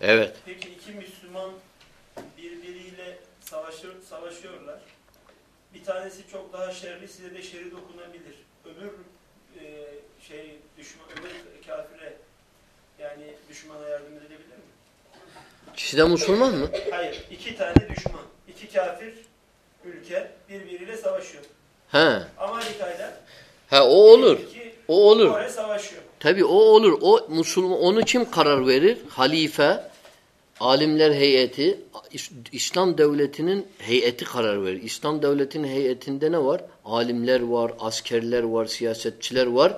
Evet. Peki iki Müslüman birbiriyle savaşır, savaşıyorlar. Bir tanesi çok daha şerli, size de şerri dokunabilir. Öbür e, şey düşman, öbür kafire yani düşmana yardım edebilir mi? İkisi de Müslüman mı? Hayır, iki tane düşman, iki kafir ülke birbiriyle savaşıyor. He. Amerika ile Ha o olur. iki O olur. Kore savaşıyor. Tabi o olur. O Müslüman onu kim karar verir? Halife, alimler heyeti, İs- İslam devletinin heyeti karar verir. İslam devletinin heyetinde ne var? Alimler var, askerler var, siyasetçiler var.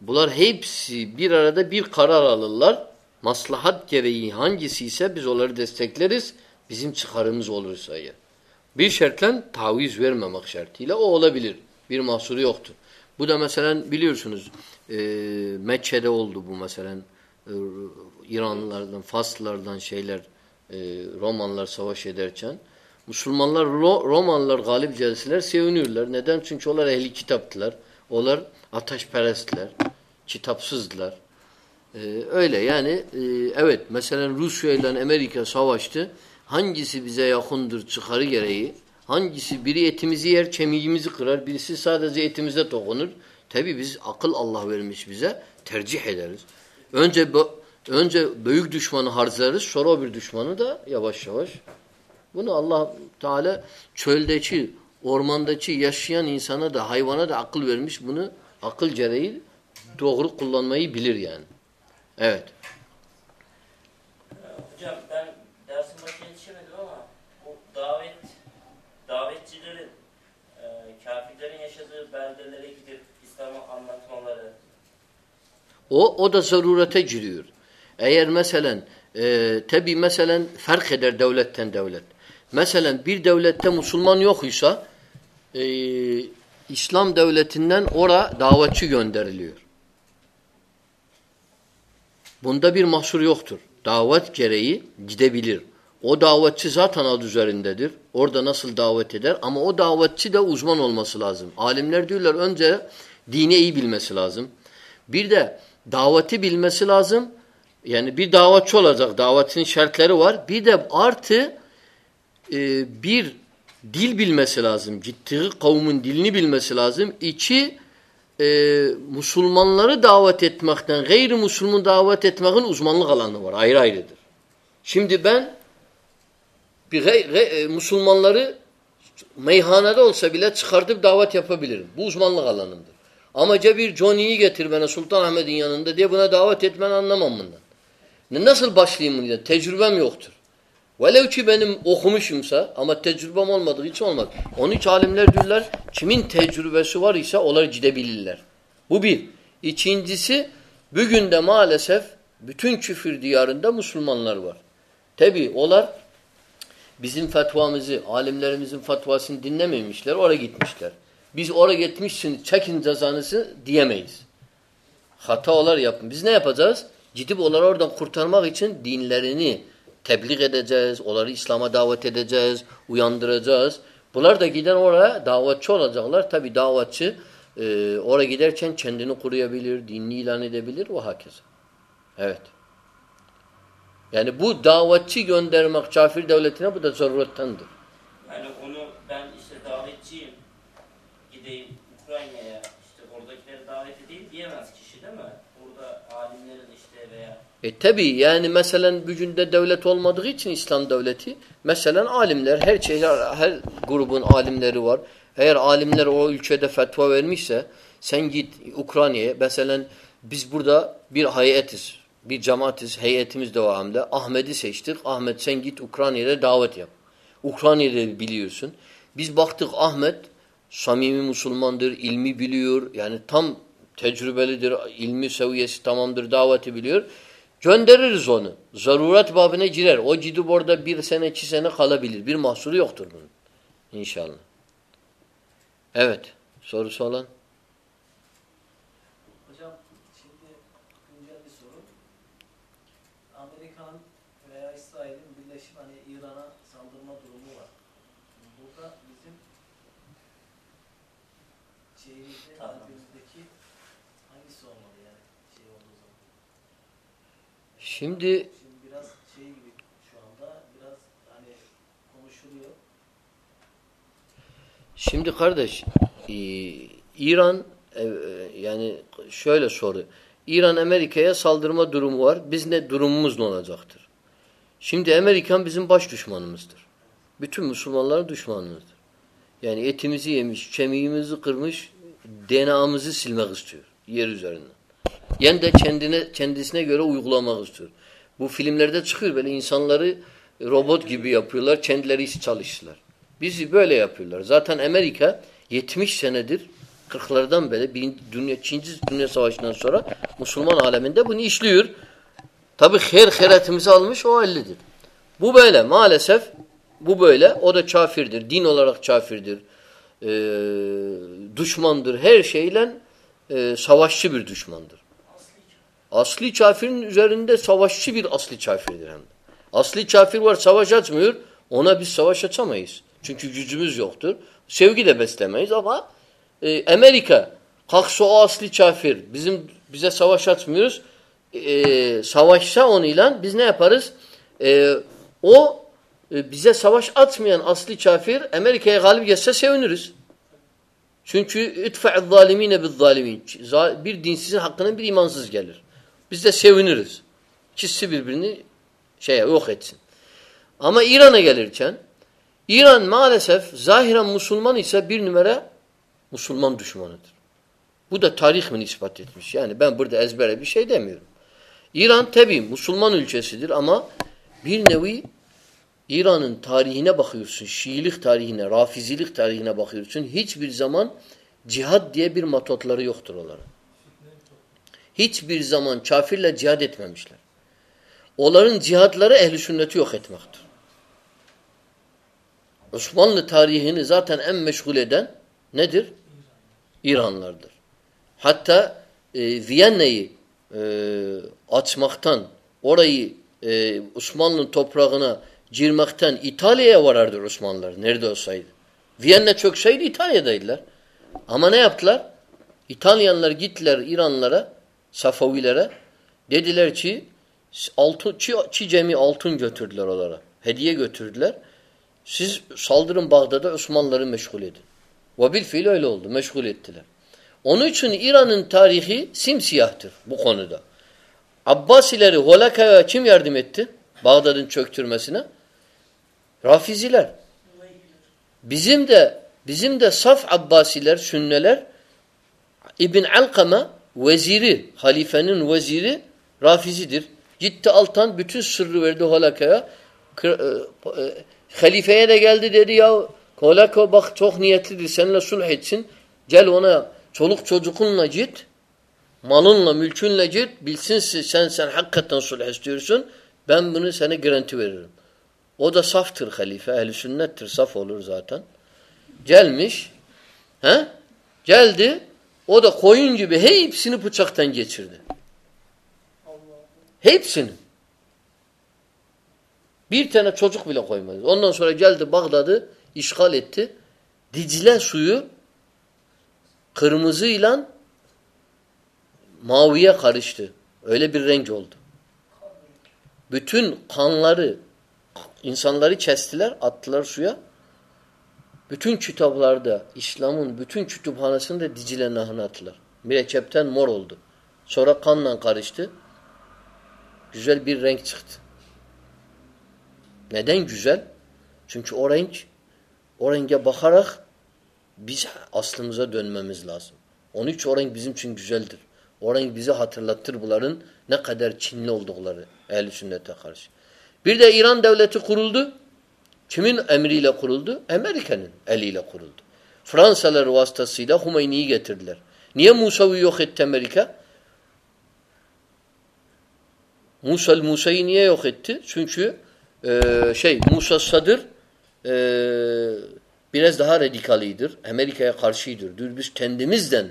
Bunlar hepsi bir arada bir karar alırlar. Maslahat gereği hangisi ise biz onları destekleriz. Bizim çıkarımız olursa eğer. Bir şartla taviz vermemek şartıyla o olabilir. Bir mahsuru yoktur. Bu da mesela biliyorsunuz e, Mekke'de oldu bu mesela e, İranlılardan, Faslılardan şeyler e, Romanlar savaş ederken Müslümanlar Ro- Romanlılar galip gelseler seviniyorlar. Neden? Çünkü onlar ehli kitaptılar. Onlar ateşperestler, kitapsızdılar. Ee, öyle yani e, evet mesela Rusya ile Amerika savaştı. Hangisi bize yakındır çıkarı gereği? Hangisi biri etimizi yer, kemiğimizi kırar, birisi sadece etimize dokunur. Tabi biz akıl Allah vermiş bize tercih ederiz. Önce önce büyük düşmanı harcarız, sonra bir düşmanı da yavaş yavaş. Bunu Allah Teala çöldeki, ormandaki yaşayan insana da hayvana da akıl vermiş. Bunu akıl gereği doğru kullanmayı bilir yani. Evet. Hocam ben dersin başına yetişemedim ama bu davet davetçilerin e, kafirlerin yaşadığı beldelere gidip İslam'ı anlatmaları O, o da zarurete giriyor. Eğer mesela e, tabi mesela fark eder devletten devlet. Mesela bir devlette Müslüman yok ise e, İslam devletinden ora davetçi gönderiliyor. Bunda bir mahsur yoktur. Davet gereği gidebilir. O davetçi zaten adı üzerindedir. Orada nasıl davet eder ama o davetçi de uzman olması lazım. Alimler diyorlar önce dini iyi bilmesi lazım. Bir de daveti bilmesi lazım. Yani bir davetçi olacak. Davetin şartları var. Bir de artı e, bir dil bilmesi lazım. Gittiği kavmin dilini bilmesi lazım. İki e, Müslümanları davet etmekten gayri davet etmekin uzmanlık alanı var. Ayrı ayrıdır. Şimdi ben bir gay- gay- e, Müslümanları meyhanede olsa bile çıkartıp davet yapabilirim. Bu uzmanlık alanımdır. Ama bir Johnny'yi getir bana Sultanahmet'in yanında diye buna davet etmen anlamam bundan. Ne- Nasıl başlayayım bundan? Tecrübem yoktur. Velev ki benim okumuşumsa ama tecrübem olmadığı için olmaz. Onun için alimler diyorlar kimin tecrübesi var ise onlar gidebilirler. Bu bir. İkincisi bugün de maalesef bütün küfür diyarında Müslümanlar var. Tabi onlar bizim fetvamızı, alimlerimizin fetvasını dinlememişler, oraya gitmişler. Biz oraya gitmişsin, çekin cezanızı diyemeyiz. Hatalar yapın. Biz ne yapacağız? Gidip onları oradan kurtarmak için dinlerini tebliğ edeceğiz, onları İslam'a davet edeceğiz, uyandıracağız. Bunlar da giden oraya davetçi olacaklar. Tabi davetçi e, oraya giderken kendini koruyabilir, dinini ilan edebilir ve hakeza. Evet. Yani bu davetçi göndermek kafir devletine bu da zarurettendir. yani onu ben işte davetçiyim gideyim Ukrayna'ya işte oradakileri davet edeyim diyemez kişi değil mi? Burada alimlerin işte veya E tabi yani mesela bugün de devlet olmadığı için İslam devleti mesela alimler her şey her grubun alimleri var. Eğer alimler o ülkede fetva vermişse sen git Ukrayna'ya mesela biz burada bir hayetiz. Bir cemaatiz. Heyetimiz de var hem de. Ahmet'i seçtik. Ahmet sen git Ukrayna'ya davet yap. Ukrayna'da biliyorsun. Biz baktık Ahmet samimi Müslümandır, ilmi biliyor. Yani tam tecrübelidir, ilmi seviyesi tamamdır, daveti biliyor. Göndeririz onu. Zaruret babına girer. O gidip orada bir sene, iki sene kalabilir. Bir mahsuru yoktur bunun. İnşallah. Evet. Sorusu olan? Şimdi Şimdi kardeş e, İran e, yani şöyle soru. İran Amerika'ya saldırma durumu var. Biz ne durumumuz ne olacaktır? Şimdi Amerikan bizim baş düşmanımızdır. Bütün Müslümanların düşmanımızdır. Yani etimizi yemiş, kemiğimizi kırmış, DNA'mızı silmek istiyor yer üzerinden. Yani de kendine kendisine göre uygulamak istiyor. Bu filmlerde çıkıyor böyle insanları robot gibi yapıyorlar, kendileri çalıştılar. Bizi böyle yapıyorlar. Zaten Amerika 70 senedir 40'lardan beri bir dünya, İkinci Dünya Savaşı'ndan sonra Müslüman aleminde bunu işliyor. Tabi her heretimizi almış o ellidir. Bu böyle maalesef bu böyle. O da kafirdir. Din olarak kafirdir. Ee, düşmandır. Her şeyle e, savaşçı bir düşmandır. Asli kafirin üzerinde savaşçı bir asli kafirdir hem de. Asli kafir var savaş açmıyor. Ona biz savaş açamayız. Çünkü gücümüz yoktur. Sevgi de beslemeyiz ama e, Amerika kalksa o asli kafir bizim bize savaş açmıyoruz. E, savaşsa onunla biz ne yaparız? E, o e, bize savaş atmayan asli kafir Amerika'ya galip geçse seviniriz. Çünkü zalimine biz zalimin. Bir dinsizin hakkına bir imansız gelir. Biz de seviniriz. İkisi birbirini şey yok etsin. Ama İran'a gelirken İran maalesef zahiren Müslüman ise bir numara Müslüman düşmanıdır. Bu da tarih mi ispat etmiş? Yani ben burada ezbere bir şey demiyorum. İran tabi Müslüman ülkesidir ama bir nevi İran'ın tarihine bakıyorsun, Şiilik tarihine, Rafizilik tarihine bakıyorsun. Hiçbir zaman cihad diye bir matotları yoktur onların. Hiçbir zaman kafirle cihad etmemişler. Onların cihadları ehli sünneti yok etmektir. Osmanlı tarihini zaten en meşgul eden nedir? İranlardır. Hatta e, Viyana'yı e, açmaktan, orayı e, Osmanlı'nın toprağına girmekten İtalya'ya varardı Osmanlılar nerede olsaydı. Viyana çökseydi İtalya'daydılar. Ama ne yaptılar? İtalyanlar gittiler İranlara, Safavilere. Dediler ki altın, çi, çi cemi altın götürdüler onlara. Hediye götürdüler. Siz saldırın Bağdat'a Osmanlıları meşgul edin. Ve bil öyle oldu. Meşgul ettiler. Onun için İran'ın tarihi simsiyahtır bu konuda. Abbasileri Holaka'ya kim yardım etti? Bağdat'ın çöktürmesine? Rafiziler. Bizim de bizim de saf Abbasiler, Sünneler İbn Alkama veziri, halifenin veziri Rafizidir. Gitti Altan bütün sırrı verdi Holaka'ya. E, e, halifeye de geldi dedi ya Holaka bak çok niyetlidir seninle sulh etsin. Gel ona çoluk çocukunla git. Malınla, mülkünle git. Bilsin sen sen hakikaten sulh istiyorsun. Ben bunu sana garanti veririm. O da saftır halife. Ehli sünnettir. Saf olur zaten. Gelmiş. He? Geldi. O da koyun gibi hepsini bıçaktan geçirdi. Hepsini. Bir tane çocuk bile koymadı. Ondan sonra geldi Bağdat'ı işgal etti. Dicle suyu kırmızıyla maviye karıştı. Öyle bir renk oldu. Bütün kanları insanları kestiler, attılar suya. Bütün kitaplarda, İslam'ın bütün kütüphanesinde Dicle Nehri'ne attılar. Mürekkepten mor oldu. Sonra kanla karıştı. Güzel bir renk çıktı. Neden güzel? Çünkü o renk, o renge bakarak biz aslımıza dönmemiz lazım. Onun için o renk bizim için güzeldir. O renk bizi hatırlattır bunların ne kadar Çinli oldukları ehl sünnete karşı. Bir de İran devleti kuruldu. Kimin emriyle kuruldu? Amerika'nın eliyle kuruldu. Fransalar vasıtasıyla Hümeyni'yi getirdiler. Niye Musa'yı yok etti Amerika? Musa Musa'yı niye yok etti? Çünkü e, şey Musa Sadır e, biraz daha radikalidir. Amerika'ya karşıdır. Diyor biz kendimizden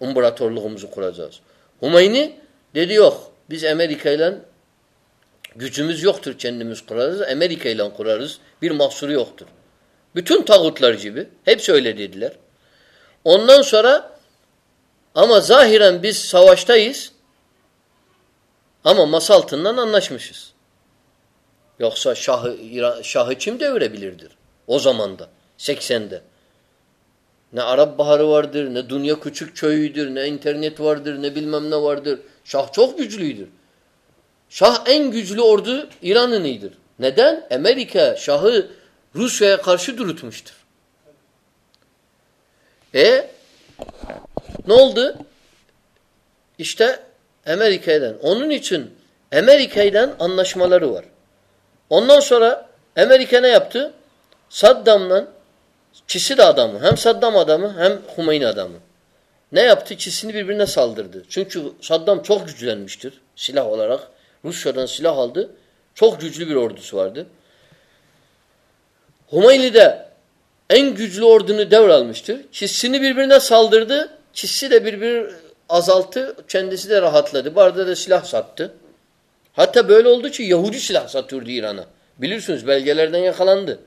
imparatorluğumuzu kuracağız. Hümeyni dedi yok. Biz Amerika ile gücümüz yoktur kendimiz kurarız. Amerika ile kurarız. Bir mahsuru yoktur. Bütün tağutlar gibi. Hepsi öyle dediler. Ondan sonra ama zahiren biz savaştayız. Ama masa altından anlaşmışız. Yoksa şahı, şahı kim devirebilirdir? O zamanda. 80'de. Ne Arap Baharı vardır, ne Dünya Küçük Köyü'dür, ne internet vardır, ne bilmem ne vardır. Şah çok güçlüydür. Şah en güçlü ordu İran'ın iyidir. Neden? Amerika Şah'ı Rusya'ya karşı durutmuştur. E ne oldu? İşte Amerika'dan. Onun için Amerika'dan anlaşmaları var. Ondan sonra Amerika ne yaptı? Saddam'la ikisi de adamı. Hem Saddam adamı hem Hümeyni adamı. Ne yaptı? İkisini birbirine saldırdı. Çünkü Saddam çok güçlenmiştir silah olarak. Rusya'dan silah aldı. Çok güçlü bir ordusu vardı. Hümeyni de en güçlü ordunu devralmıştır. Çizsini birbirine saldırdı. Çizsi de birbir azalttı. Kendisi de rahatladı. Bu arada da silah sattı. Hatta böyle oldu ki Yahudi silah satıyordu İran'a. Bilirsiniz belgelerden yakalandı.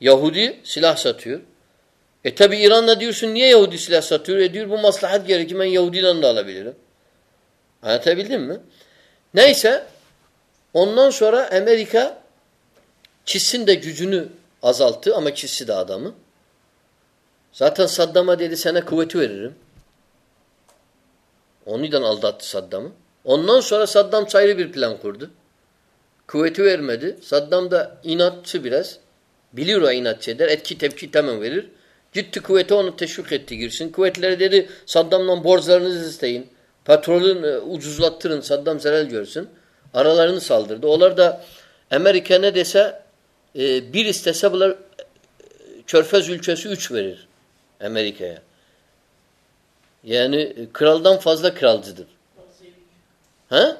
Yahudi silah satıyor. E tabi İran'da diyorsun niye Yahudi silah satıyor? E diyor bu maslahat gerekir ben Yahudi'den de alabilirim. Anlatabildim mi? Neyse ondan sonra Amerika Çizsin de gücünü azalttı ama Çizsi de adamı. Zaten Saddam'a dedi sana kuvveti veririm. Onunla aldattı Saddam'ı. Ondan sonra Saddam ayrı bir plan kurdu. Kuvveti vermedi. Saddam da inatçı biraz. Biliyor o inatçı eder. Etki tepki tamam verir. Gitti kuvveti onu teşvik etti girsin. Kuvvetleri dedi Saddam'dan borçlarınızı isteyin. Petrolün e, ucuzlattırın. Saddam zarar görsün. Aralarını saldırdı. Onlar da Amerika ne dese e, bir istese bunlar e, Körfez ülkesi üç verir Amerika'ya. Yani e, kraldan fazla kralcıdır. Ha?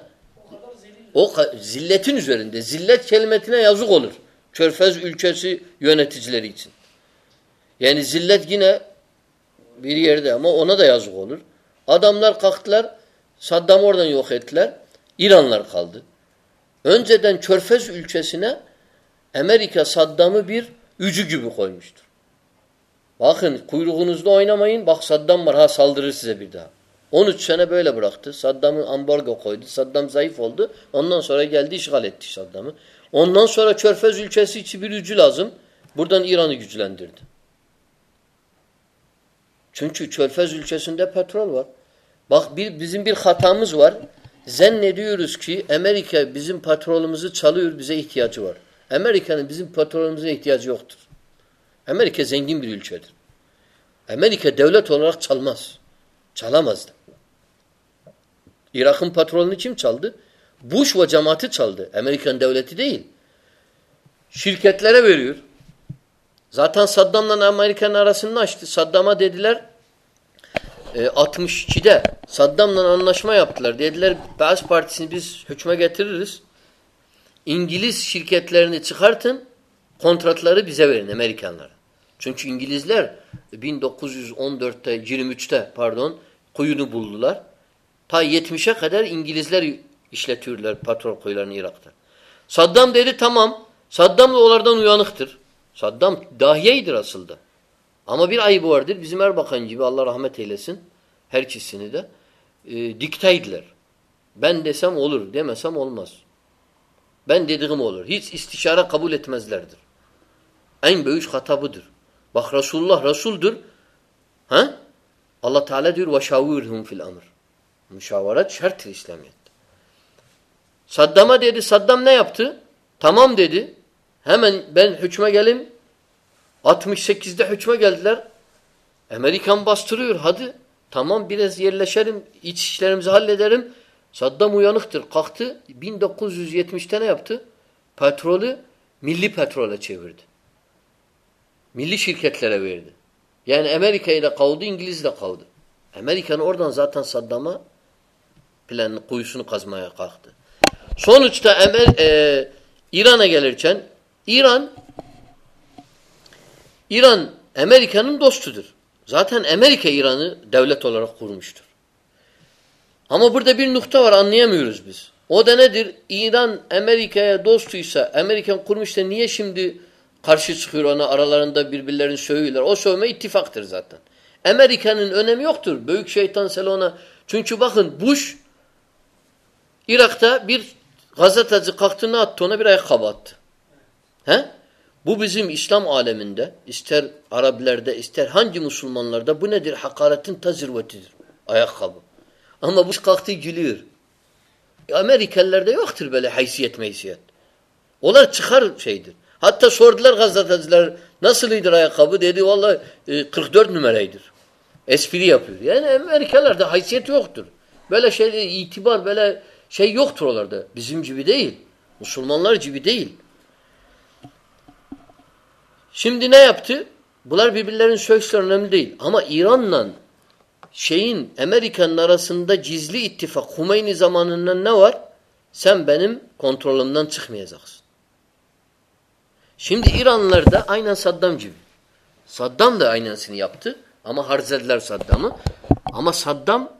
O zilletin üzerinde. Zillet kelimetine yazık olur. Körfez ülkesi yöneticileri için. Yani zillet yine bir yerde ama ona da yazık olur. Adamlar kalktılar. Saddam oradan yok ettiler. İranlar kaldı. Önceden Körfez ülkesine Amerika Saddam'ı bir ücü gibi koymuştur. Bakın kuyruğunuzda oynamayın. Bak Saddam var ha saldırır size bir daha. 13 sene böyle bıraktı. Saddam'ı ambargo koydu. Saddam zayıf oldu. Ondan sonra geldi işgal etti Saddam'ı. Ondan sonra Körfez ülkesi için bir gücü lazım. Buradan İran'ı güçlendirdi. Çünkü Körfez ülkesinde petrol var. Bak bir, bizim bir hatamız var. Zannediyoruz ki Amerika bizim petrolümüzü çalıyor, bize ihtiyacı var. Amerika'nın bizim petrolümüze ihtiyacı yoktur. Amerika zengin bir ülkedir. Amerika devlet olarak çalmaz. Çalamazdı. Irak'ın petrolünü kim çaldı? Bush ve cemaati çaldı. Amerikan devleti değil. Şirketlere veriyor. Zaten Saddam'la Amerika'nın arasını açtı. Saddam'a dediler e, 62'de Saddam'la anlaşma yaptılar. Dediler Beyaz Partisi'ni biz hükme getiririz. İngiliz şirketlerini çıkartın, kontratları bize verin Amerikanlara. Çünkü İngilizler 1914'te, 23'te pardon kuyunu buldular. Ta 70'e kadar İngilizler işletiyorlar petrol kuyularını Irak'ta. Saddam dedi tamam. Saddam da onlardan uyanıktır. Saddam dahiyedir aslında. Ama bir ayıbı vardır. Bizim Erbakan gibi Allah rahmet eylesin. Her ikisini de. E, dikteydiler. Ben desem olur, demesem olmaz. Ben dediğim olur. Hiç istişare kabul etmezlerdir. En büyük hata budur. Bak Resulullah Resul'dür. Ha? Allah Teala diyor وَشَاوِرْهُمْ fil amr. Müşavarat şarttır İslamiyet'te. Saddam'a dedi. Saddam ne yaptı? Tamam dedi. Hemen ben hükme gelim. 68'de hükme geldiler. Amerikan bastırıyor. Hadi. Tamam biraz yerleşelim. iç işlerimizi hallederim. Saddam uyanıktır. Kalktı 1970'te ne yaptı? Petrolü milli petrole çevirdi. Milli şirketlere verdi. Yani Amerika'yı da kaldı, İngiliz de kaldı. Amerika'nın oradan zaten Saddam'a planını, kuyusunu kazmaya kalktı. Sonuçta e, İran'a gelirken İran İran Amerika'nın dostudur. Zaten Amerika İran'ı devlet olarak kurmuştur. Ama burada bir nokta var anlayamıyoruz biz. O da nedir? İran Amerika'ya dostuysa, Amerikan kurmuşsa niye şimdi karşı çıkıyor ona aralarında birbirlerini sövüyorlar? O sövme ittifaktır zaten. Amerika'nın önemi yoktur. Büyük şeytan Selona. Çünkü bakın Bush Irak'ta bir gazeteci kalktı ne attı ona bir ayakkabı attı. He? Bu bizim İslam aleminde, ister Arabilerde, ister hangi Müslümanlarda bu nedir? Hakaretin ta zirvetidir. Ayakkabı. Ama bu kalktı gülüyor. Amerikalılarda yoktur böyle haysiyet meysiyet. Onlar çıkar şeydir. Hatta sordular gazeteciler nasılıydır ayakkabı dedi vallahi e, 44 numaraydır. Espri yapıyor. Yani Amerikalılarda haysiyet yoktur. Böyle şey itibar böyle şey yoktur onlarda. Bizim gibi değil. Müslümanlar gibi değil. Şimdi ne yaptı? Bunlar birbirlerinin sözleri önemli değil. Ama İran'la şeyin Amerika'nın arasında gizli ittifak Humeyni zamanından ne var? Sen benim kontrolümden çıkmayacaksın. Şimdi İranlılar da aynen Saddam gibi. Saddam da aynısını yaptı ama harcediler Saddam'ı. Ama Saddam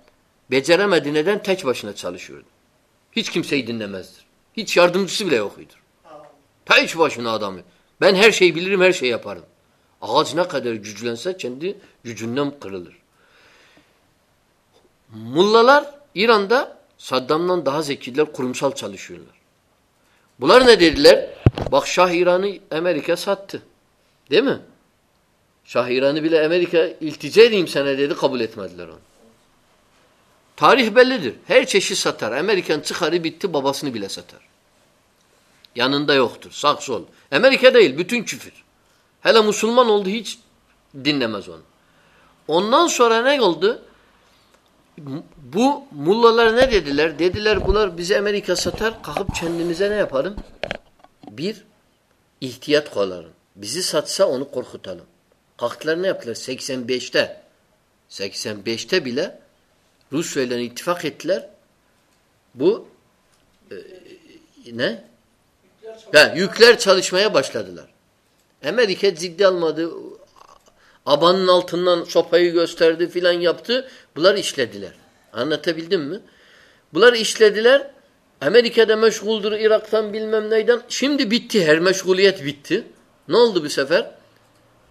beceremedi neden? Tek başına çalışıyordu. Hiç kimseyi dinlemezdir. Hiç yardımcısı bile yokuydur. Tek başına adamı. Ben her şeyi bilirim, her şeyi yaparım. Ağaç ne kadar güçlense kendi gücünden kırılır. Mullalar İran'da Saddam'dan daha zekiler, kurumsal çalışıyorlar. Bunlar ne dediler? Bak Şah İran'ı Amerika sattı. Değil mi? Şah İran'ı bile Amerika iltica edeyim sana dedi, kabul etmediler onu. Tarih bellidir. Her çeşit satar. Amerikan çıkarı bitti, babasını bile satar. Yanında yoktur. Sağ sol. Amerika değil, bütün küfür. Hele Müslüman oldu hiç dinlemez onu. Ondan sonra ne oldu? Bu mullalar ne dediler? Dediler bunlar bize Amerika satar, kalkıp kendimize ne yaparım? Bir, ihtiyat koyarım. Bizi satsa onu korkutalım. Kalktılar ne yaptılar? 85'te. 85'te bile Rusya ile ittifak ettiler. Bu e, ne? Ya, yükler çalışmaya başladılar. Amerika ciddi almadı. Abanın altından sopayı gösterdi filan yaptı. Bunlar işlediler. Anlatabildim mi? Bunlar işlediler. Amerika'da meşguldür Irak'tan bilmem neyden. Şimdi bitti. Her meşguliyet bitti. Ne oldu bu sefer?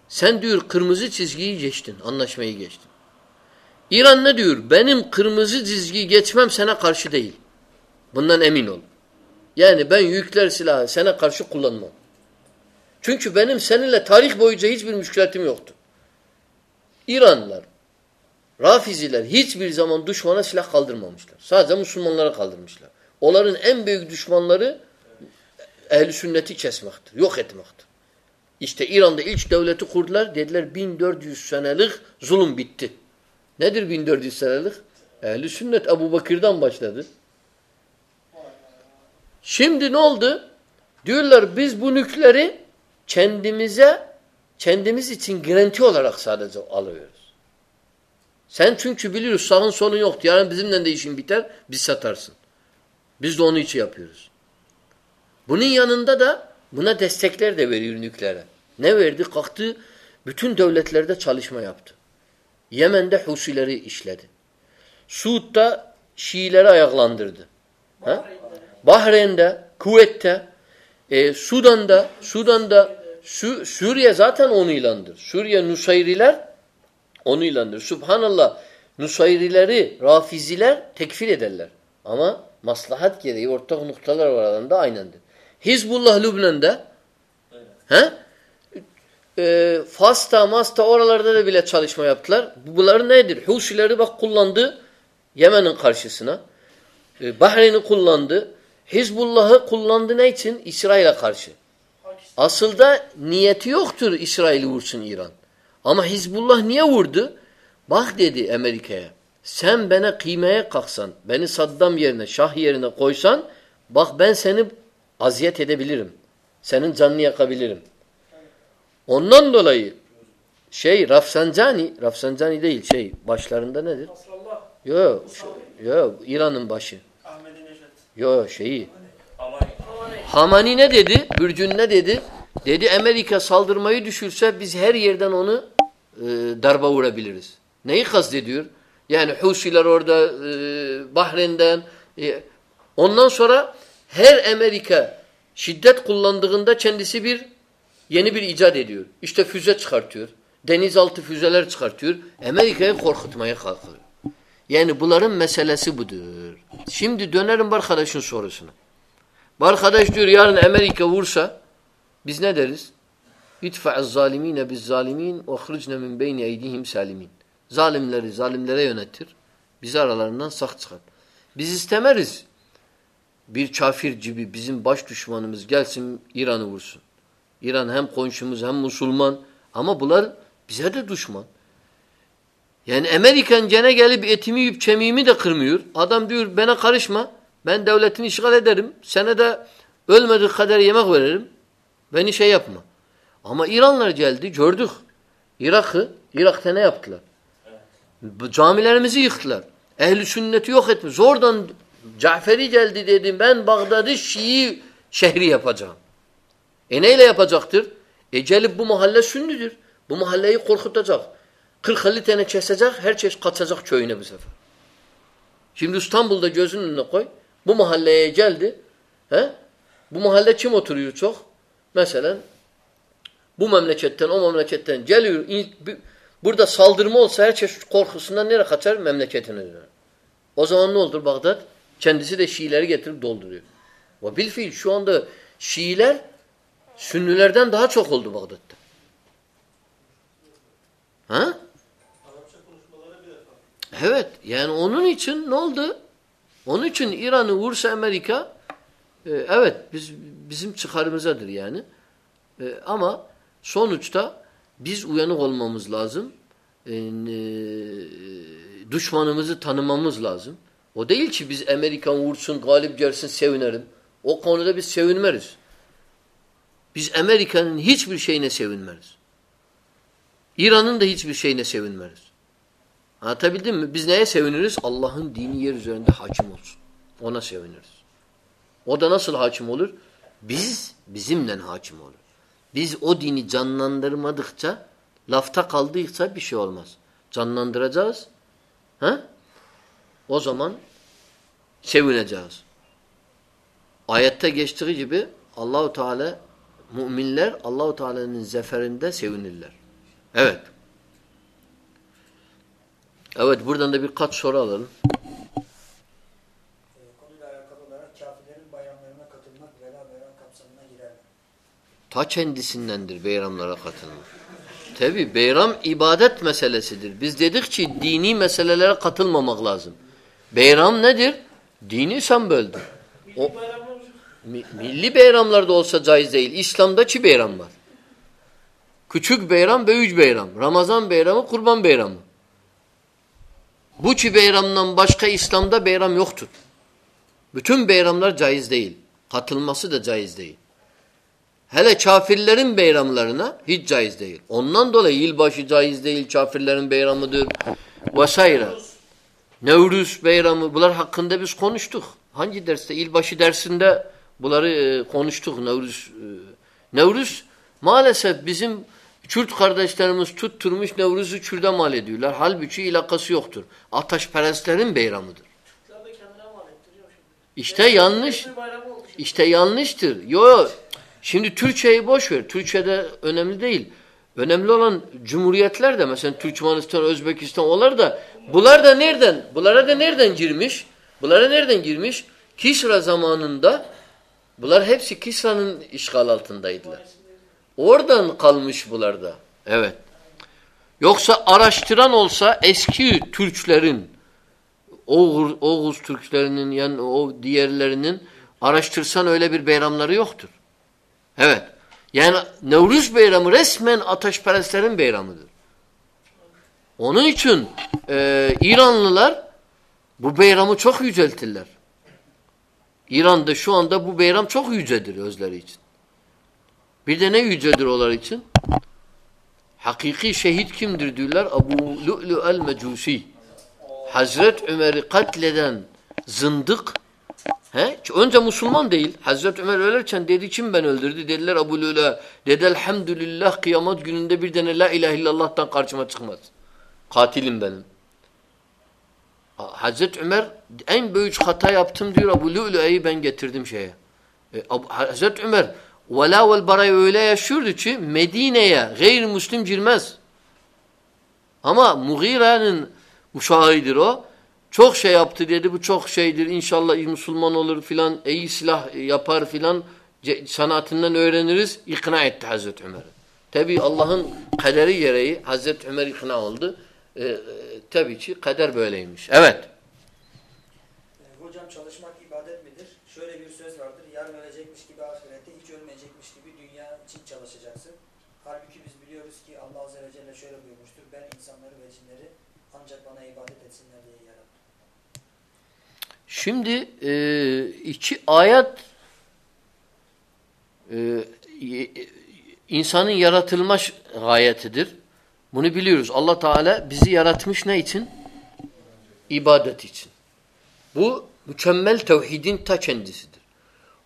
Sen diyor kırmızı çizgiyi geçtin. Anlaşmayı geçtin. İran ne diyor? Benim kırmızı çizgiyi geçmem sana karşı değil. Bundan emin ol. Yani ben yükler silahı sana karşı kullanmam. Çünkü benim seninle tarih boyunca hiçbir müşkülatim yoktu. İranlılar, Rafiziler hiçbir zaman düşmana silah kaldırmamışlar. Sadece Müslümanlara kaldırmışlar. Onların en büyük düşmanları ehl sünneti kesmektir, yok etmektir. İşte İran'da ilk devleti kurdular. Dediler 1400 senelik zulüm bitti. Nedir 1400 senelik? Ehl-i sünnet Ebu Bakır'dan başladı. Şimdi ne oldu? Diyorlar biz bu nükleri kendimize kendimiz için garanti olarak sadece alıyoruz. Sen çünkü biliyoruz sağın solun yok. Yarın bizimle de işin biter. Biz satarsın. Biz de onu için yapıyoruz. Bunun yanında da buna destekler de veriyor nüklere. Ne verdi? Kalktı bütün devletlerde çalışma yaptı. Yemen'de Husileri işledi. Suud'da Şiileri ayaklandırdı. Ha? Bahreyn'de, Kuvvet'te, e, Sudan'da, Sudan'da, Sü Suriye zaten onu ilandır. Suriye Nusayriler onu ilandır. Subhanallah Nusayrileri, Rafiziler tekfir ederler. Ama maslahat gereği ortak noktalar var aralarında aynendir. Hizbullah Lübnan'da he? E, Fas'ta, Mas'ta oralarda da bile çalışma yaptılar. Bunlar nedir? Husileri bak kullandı Yemen'in karşısına. E, Bahreyn'i kullandı. Hizbullah'ı kullandı ne için? İsrail'e karşı. Aslında niyeti yoktur İsrail'i vursun İran. Ama Hizbullah niye vurdu? Bak dedi Amerika'ya. Sen bana kıymaya kalksan, beni Saddam yerine, Şah yerine koysan, bak ben seni aziyet edebilirim. Senin canını yakabilirim. Ondan dolayı şey Rafsanjani, Rafsanjani değil şey başlarında nedir? Nasrallah, Yok, yok İran'ın başı. Yok şeyi. Ama Hamani ne dedi? Bürcün ne dedi? Dedi Amerika saldırmayı düşürse biz her yerden onu e, darba vurabiliriz. Neyi kastediyor? Yani Husiler orada e, Bahreyn'den e, ondan sonra her Amerika şiddet kullandığında kendisi bir yeni bir icat ediyor. İşte füze çıkartıyor. Denizaltı füzeler çıkartıyor. Amerika'yı korkutmaya kalkıyor. Yani bunların meselesi budur. Şimdi dönerim arkadaşın sorusuna. Arkadaş diyor yarın Amerika vursa biz ne deriz? İdfa'z zalimine biz zalimin ve hırcne min beyni eydihim salimin. Zalimleri zalimlere yönetir. Bizi aralarından sak çıkar. Biz istemeriz. Bir kafir gibi bizim baş düşmanımız gelsin İran'ı vursun. İran hem komşumuz hem Müslüman ama bunlar bize de düşman. Yani Amerikan gene gelip etimi yiyip çemiğimi de kırmıyor. Adam diyor bana karışma. Ben devletini işgal ederim. Sana da ölmedik kadar yemek veririm. Beni şey yapma. Ama İranlar geldi gördük. Irak'ı, Irak'ta ne yaptılar? Bu Camilerimizi yıktılar. Ehli sünneti yok etmiş. Oradan Caferi geldi dedim ben Bağdat'ı Şii şehri yapacağım. E neyle yapacaktır? E gelip bu mahalle sünnidir. Bu mahalleyi korkutacak. 40-50 tane kesecek, her çeşit kaçacak köyüne bu sefer. Şimdi İstanbul'da gözünün önüne koy. Bu mahalleye geldi. He? Bu mahalle kim oturuyor çok? Mesela bu memleketten, o memleketten geliyor. Burada saldırma olsa her çeşit korkusundan nereye kaçar? Memleketine döner. O zaman ne olur Bağdat? Kendisi de Şiileri getirip dolduruyor. Ve bilfiil şu anda Şiiler Sünnilerden daha çok oldu Bağdat'ta. Ha? Evet. Yani onun için ne oldu? Onun için İran'ı vursa Amerika e, evet biz bizim çıkarımızadır yani. E, ama sonuçta biz uyanık olmamız lazım. E, düşmanımızı tanımamız lazım. O değil ki biz Amerikan vursun, galip gelsin sevinerim. O konuda biz sevinmeriz. Biz Amerika'nın hiçbir şeyine sevinmeriz. İran'ın da hiçbir şeyine sevinmeriz. Anlatabildim mi? Biz neye seviniriz? Allah'ın dini yer üzerinde hakim olsun. Ona seviniriz. O da nasıl hakim olur? Biz bizimle hakim olur. Biz o dini canlandırmadıkça, lafta kaldıkça bir şey olmaz. Canlandıracağız. Ha? O zaman sevineceğiz. Ayette geçtiği gibi Allahu Teala müminler Allahu Teala'nın zaferinde sevinirler. Evet. Evet buradan da birkaç soru alalım. Ee? Ta kendisindendir beyramlara katılmak. Tabi beyram ibadet meselesidir. Biz dedik ki dini meselelere katılmamak lazım. Beyram nedir? Dini semboldür. O, mi, milli bayramlarda olsa caiz değil. İslam'da çi bayram var. Küçük bayram, büyük bayram. Ramazan bayramı, kurban bayramı. Bu çi bayramdan başka İslam'da bayram yoktur. Bütün bayramlar caiz değil. Katılması da caiz değil. Hele kafirlerin bayramlarına hiç caiz değil. Ondan dolayı yılbaşı caiz değil, kafirlerin bayramıdır vesaire. Nevruz bayramı bunlar hakkında biz konuştuk. Hangi derste? Yılbaşı dersinde bunları e, konuştuk. Nevruz e, Nevruz maalesef bizim Kürt kardeşlerimiz tutturmuş Nevruz'u Kürt'e mal ediyorlar. Halbuki ilakası yoktur. Ateşperestlerin bayramıdır. İşte yanlış. İşte yanlıştır. Yo. Şimdi Türkçeyi boş ver. Türkçe'de önemli değil. Önemli olan cumhuriyetler de mesela Türkmenistan, Özbekistan onlar da bunlar da nereden? Bunlara da nereden girmiş? Bunlara nereden girmiş? Kisra zamanında bunlar hepsi Kisra'nın işgal altındaydılar. Oradan kalmış bunlar da. Evet. Yoksa araştıran olsa eski Türklerin Oğuz, Oğuz Türklerinin yani o diğerlerinin araştırsan öyle bir bayramları yoktur. Evet. Yani Nevruz bayramı resmen ateşperestlerin bayramıdır. Onun için e, İranlılar bu bayramı çok yüceltirler. İran'da şu anda bu bayram çok yücedir özleri için. Bir de ne yücedir onlar için? Hakiki şehit kimdir diyorlar? Abu Lu'lu el-Mecusi. Hazret Ömer'i katleden zındık He? Önce Müslüman değil. Hazreti Ömer ölürken dedi kim ben öldürdü? Dediler Ebu Lüla. Dedi elhamdülillah kıyamet gününde bir tane la ilahe illallah'tan karşıma çıkmaz. Katilim benim. Hazreti Ömer en büyük hata yaptım diyor Ebu Lü'lü'yi ben getirdim şeye. E, Hazreti Ömer vela vel barayı öyle yaşıyordu ki Medine'ye gayrimüslim girmez. Ama Mughira'nın uşağıdır o. Çok şey yaptı dedi bu çok şeydir inşallah Müslüman olur filan iyi silah yapar filan sanatından öğreniriz ikna etti Hazreti Ömer'i. Tabi Allah'ın kaderi gereği Hazreti Ömer ikna oldu. Ee, e, tabii ki kader böyleymiş. Evet. E, hocam çalışmak ibadet midir? Şöyle bir söz vardır. Yarın ölecekmiş gibi ahirette hiç ölmeyecekmiş gibi dünya için çalışacaksın. Halbuki biz biliyoruz ki Allah Azze ve Celle şöyle buyurmuştur. Ben insanları ve cinleri ancak bana ibadet etsinler diye yarattım. Şimdi e, iki ayet e, insanın yaratılma gayetidir. Bunu biliyoruz. Allah Teala bizi yaratmış ne için? İbadet için. Bu mükemmel tevhidin ta kendisidir.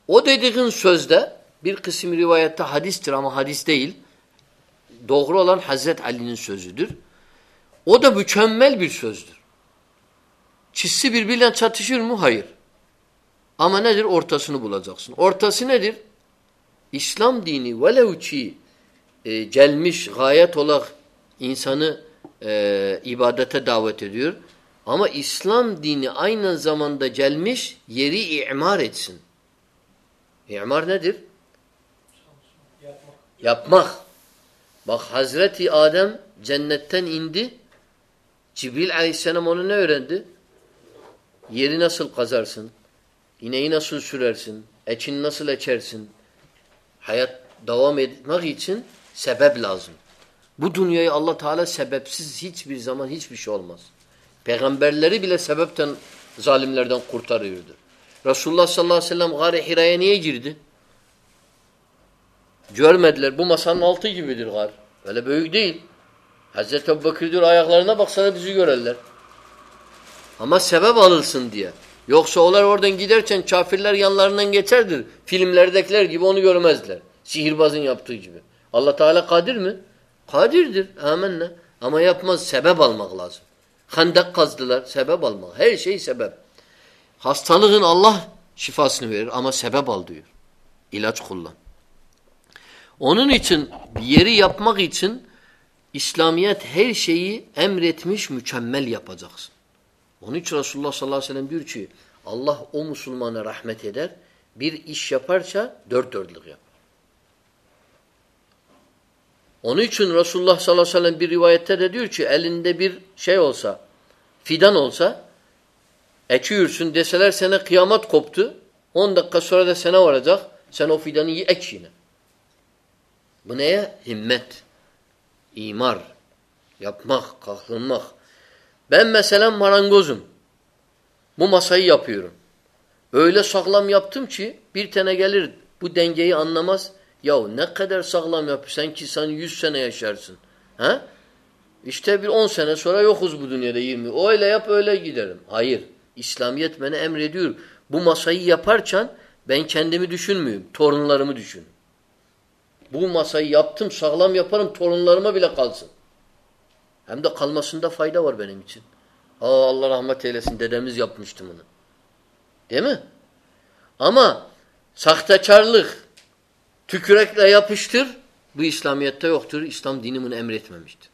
O dediğin sözde bir kısım rivayette hadistir ama hadis değil. Doğru olan Hazret Ali'nin sözüdür. O da mükemmel bir sözdür. Çizsi birbiriyle çatışır mı? Hayır. Ama nedir? Ortasını bulacaksın. Ortası nedir? İslam dini velev ki e, gelmiş gayet olarak insanı e, ibadete davet ediyor. Ama İslam dini aynı zamanda gelmiş yeri imar etsin. İmar nedir? Yapmak. Yapmak. Bak Hazreti Adem cennetten indi. Cibril aleyhisselam onu ne öğrendi? Yeri nasıl kazarsın? İneği nasıl sürersin? Eçini nasıl eçersin? Hayat devam etmek için sebep lazım. Bu dünyayı Allah Teala sebepsiz hiçbir zaman hiçbir şey olmaz. Peygamberleri bile sebepten zalimlerden kurtarıyordu. Resulullah sallallahu aleyhi ve sellem gari Hira'ya niye girdi? Görmediler. Bu masanın altı gibidir gar. Öyle büyük değil. Hazreti Ebubekir diyor ayaklarına baksana bizi görerler. Ama sebep alılsın diye. Yoksa onlar oradan giderken kafirler yanlarından geçerdir. Filmlerdekiler gibi onu görmezler. Sihirbazın yaptığı gibi. Allah Teala kadir mi? Kadirdir. Amenna. Ama yapmaz. Sebep almak lazım. Hendek kazdılar. Sebep almak. Her şey sebep. Hastalığın Allah şifasını verir ama sebep al diyor. İlaç kullan. Onun için yeri yapmak için İslamiyet her şeyi emretmiş, mükemmel yapacaksın. Onun için Resulullah sallallahu aleyhi ve sellem diyor ki Allah o Müslümana rahmet eder. Bir iş yaparsa dört dörtlük yapar. Onun için Resulullah sallallahu aleyhi ve sellem bir rivayette de diyor ki elinde bir şey olsa, fidan olsa ekiyorsun deseler sana kıyamet koptu. 10 dakika sonra da sana varacak. Sen o fidanı ek yine. Bu neye? Himmet. İmar. Yapmak, kalkınmak. Ben mesela marangozum. Bu masayı yapıyorum. Öyle sağlam yaptım ki bir tane gelir bu dengeyi anlamaz. Ya ne kadar sağlam yapıyorsun ki sen 100 sene yaşarsın. Ha? İşte bir 10 sene sonra yokuz bu dünyada 20. Öyle yap öyle giderim. Hayır. İslamiyet bana emrediyor. Bu masayı yaparken ben kendimi düşünmüyorum. Torunlarımı düşün. Bu masayı yaptım sağlam yaparım torunlarıma bile kalsın. Hem de kalmasında fayda var benim için. Aa, Allah rahmet eylesin dedemiz yapmıştı bunu. Değil mi? Ama sahtekarlık tükürekle yapıştır bu İslamiyet'te yoktur. İslam dini bunu emretmemiştir.